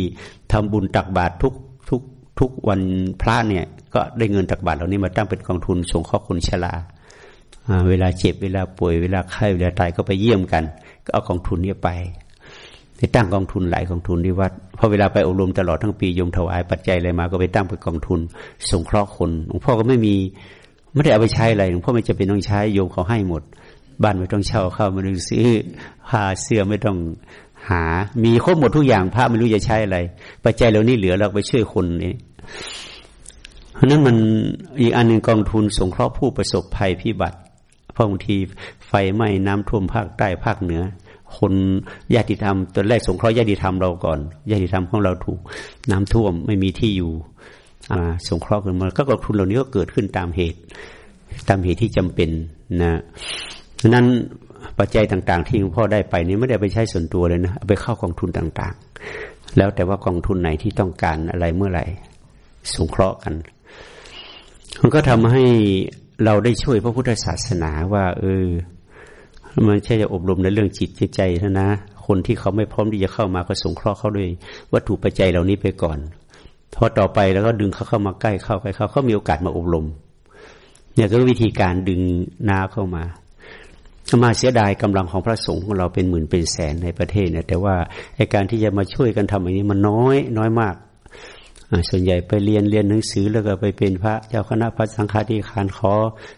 ทำบุญตักบาตรทุก ทุกวันพระเนี่ย ก็ได้เงินตักบาตรเหล่านี้มาตั้งเป็นกองทุนส่งข้อคุณชลาเวลาเจ็บเวลาป่วยเวลาไข้เวลาตายก็ไปเยี่ยมกัน ก็เอากองทุนนี้ไปไปตั้งกองทุนหลายกองทุนที่วัดพอเวลาไปอบรมตลอดทั้งปียมถวายปัจจัยอะไรมา ก็ไปตั้งเป็นกองทุน สงเคราะห์คนหลวงพ่อก็ไม่มีไม่ได้เอาไปใช้อะไรหลวงพ่อไม่จะเป็นต้องใช้โยมเขาให้หมด บ้านไม่ต้องเช่าเข้ามาดูซื้อผ้าเสื้อไม่ต้องหา มีครบหมดทุกอย่างพระไม่รู้จะใช้อะไร ปัจจัยเหล่านี้เหลือเราไปช่วยคนนี่ เพราะนั้นมันอีกอันหนึ่งกองทุนสงเคราะห์ผู้ประสบภัยพิบัติเพราะบางทีไฟไหม้น้ำท่วมภาคใต้ภาคเหนือ คนญาติธรรมตอนแรกสงเคราะห์ญาติธรรมเราก่อนญาติธรรมของเราถูกน้ำท่วมไม่มีที่อยู่สงเคราะห์ขึ้นมาก็กองทุนเหล่านี้ก็เกิดขึ้นตามเหตุ ตามเหตุที่จำเป็นนะนั้นปัจจัยต่าง ๆ ที่หลวงพ่อได้ไปนี้ไม่ได้ไปใช้ส่วนตัวเลยนะเอาไปเข้ากองทุนต่างๆ แล้วแต่ว่ากองทุนไหนที่ต้องการอะไรเมื่อไหร่ สงเคราะห์กัน มันก็ทำให้เราได้ช่วยพระพุทธศาสนาว่า เออ มันใช่จะอบรมในเรื่องจิตใจนะนะ คนที่เขาไม่พร้อมที่จะเข้ามาก็สงเคราะห์เขาด้วย วัตถุปัจจัยเหล่านี้ไปก่อนพอต่อไปแล้วก็ดึงเขาเข้ามาใกล้เข้าใกล้เขาเขามีโอกาสมาอบรม เนี่ยก็วิธีการดึงนาเข้ามามาเสียดายกำลังของพระสงฆ์ของเราเป็นหมื่นเป็นแสนในประเทศเนี่ยแต่ว่าไอการที่จะมาช่วยกันทำอย่างนี้มันน้อย น้อยมาก ส่วนใหญ่ไปเรียนเรียนหนังสือแล้วก็ไปเป็นพระ เจ้าคณะพระสังฆาธิการขอ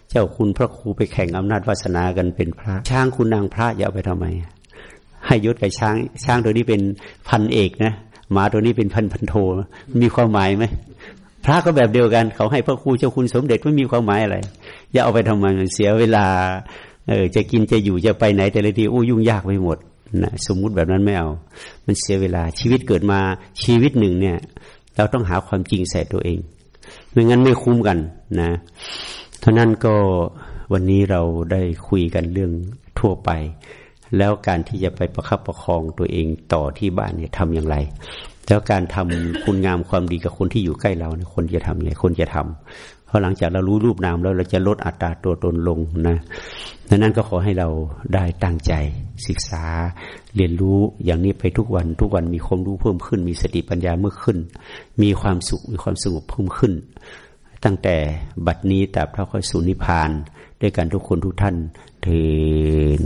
เจ้าคุณพระครูไปแข่งอำนาจวาสนากันเป็นพระ ช้างคุณนางพระอย่าไปทำไม ให้ยศกับช้าง ช้างตัวนี้เป็นพันเอกนะหมาตัวนี้เป็นพันพันโทมีความหมายไหมพระก็แบบเดียวกัน เขาให้พระครูเจ้าคุณสมเด็จไม่มีความหมายอะไรอย่าเอาไปทำไมเสียเวลา เออจะกินจะอยู่จะไปไหนแต่ละทีอู้ยุ่งยากไปหมดนะสมมุติแบบนั้นไม่เอา มันเสียเวลาชีวิตเกิดมาชีวิตหนึ่งเนี่ย เราต้องหาความจริงใส่ตัวเองไม่งั้นไม่คุ้มกันนะเท่านั้นก็วันนี้เราได้คุยกันเรื่องทั่วไป แล้วการที่จะไปประคับประคองตัวเองต่อที่บ้านเนี่ยทำอย่างไร แล้วการทำคุณงามความดีกับคนที่อยู่ใกล้เราเนี่ยคนจะทำยังไงคนจะทำพอหลังจากเรารู้รูปนามแล้วเราจะลดอัตราตัวตนลงนะดังนั้นก็ขอให้เราได้ตั้งใจศึกษาเรียนรู้อย่างนี้ไปทุกวัน ทุกวันมีความรู้เพิ่มขึ้น มีสติปัญญาเมื่อขึ้น มีความสุขมีความสงบเพิ่มขึ้น ตั้งแต่บัดนี้แต่พระค่อยสู่นิพพาน ด้วยกันทุกคนทุกท่านเถิด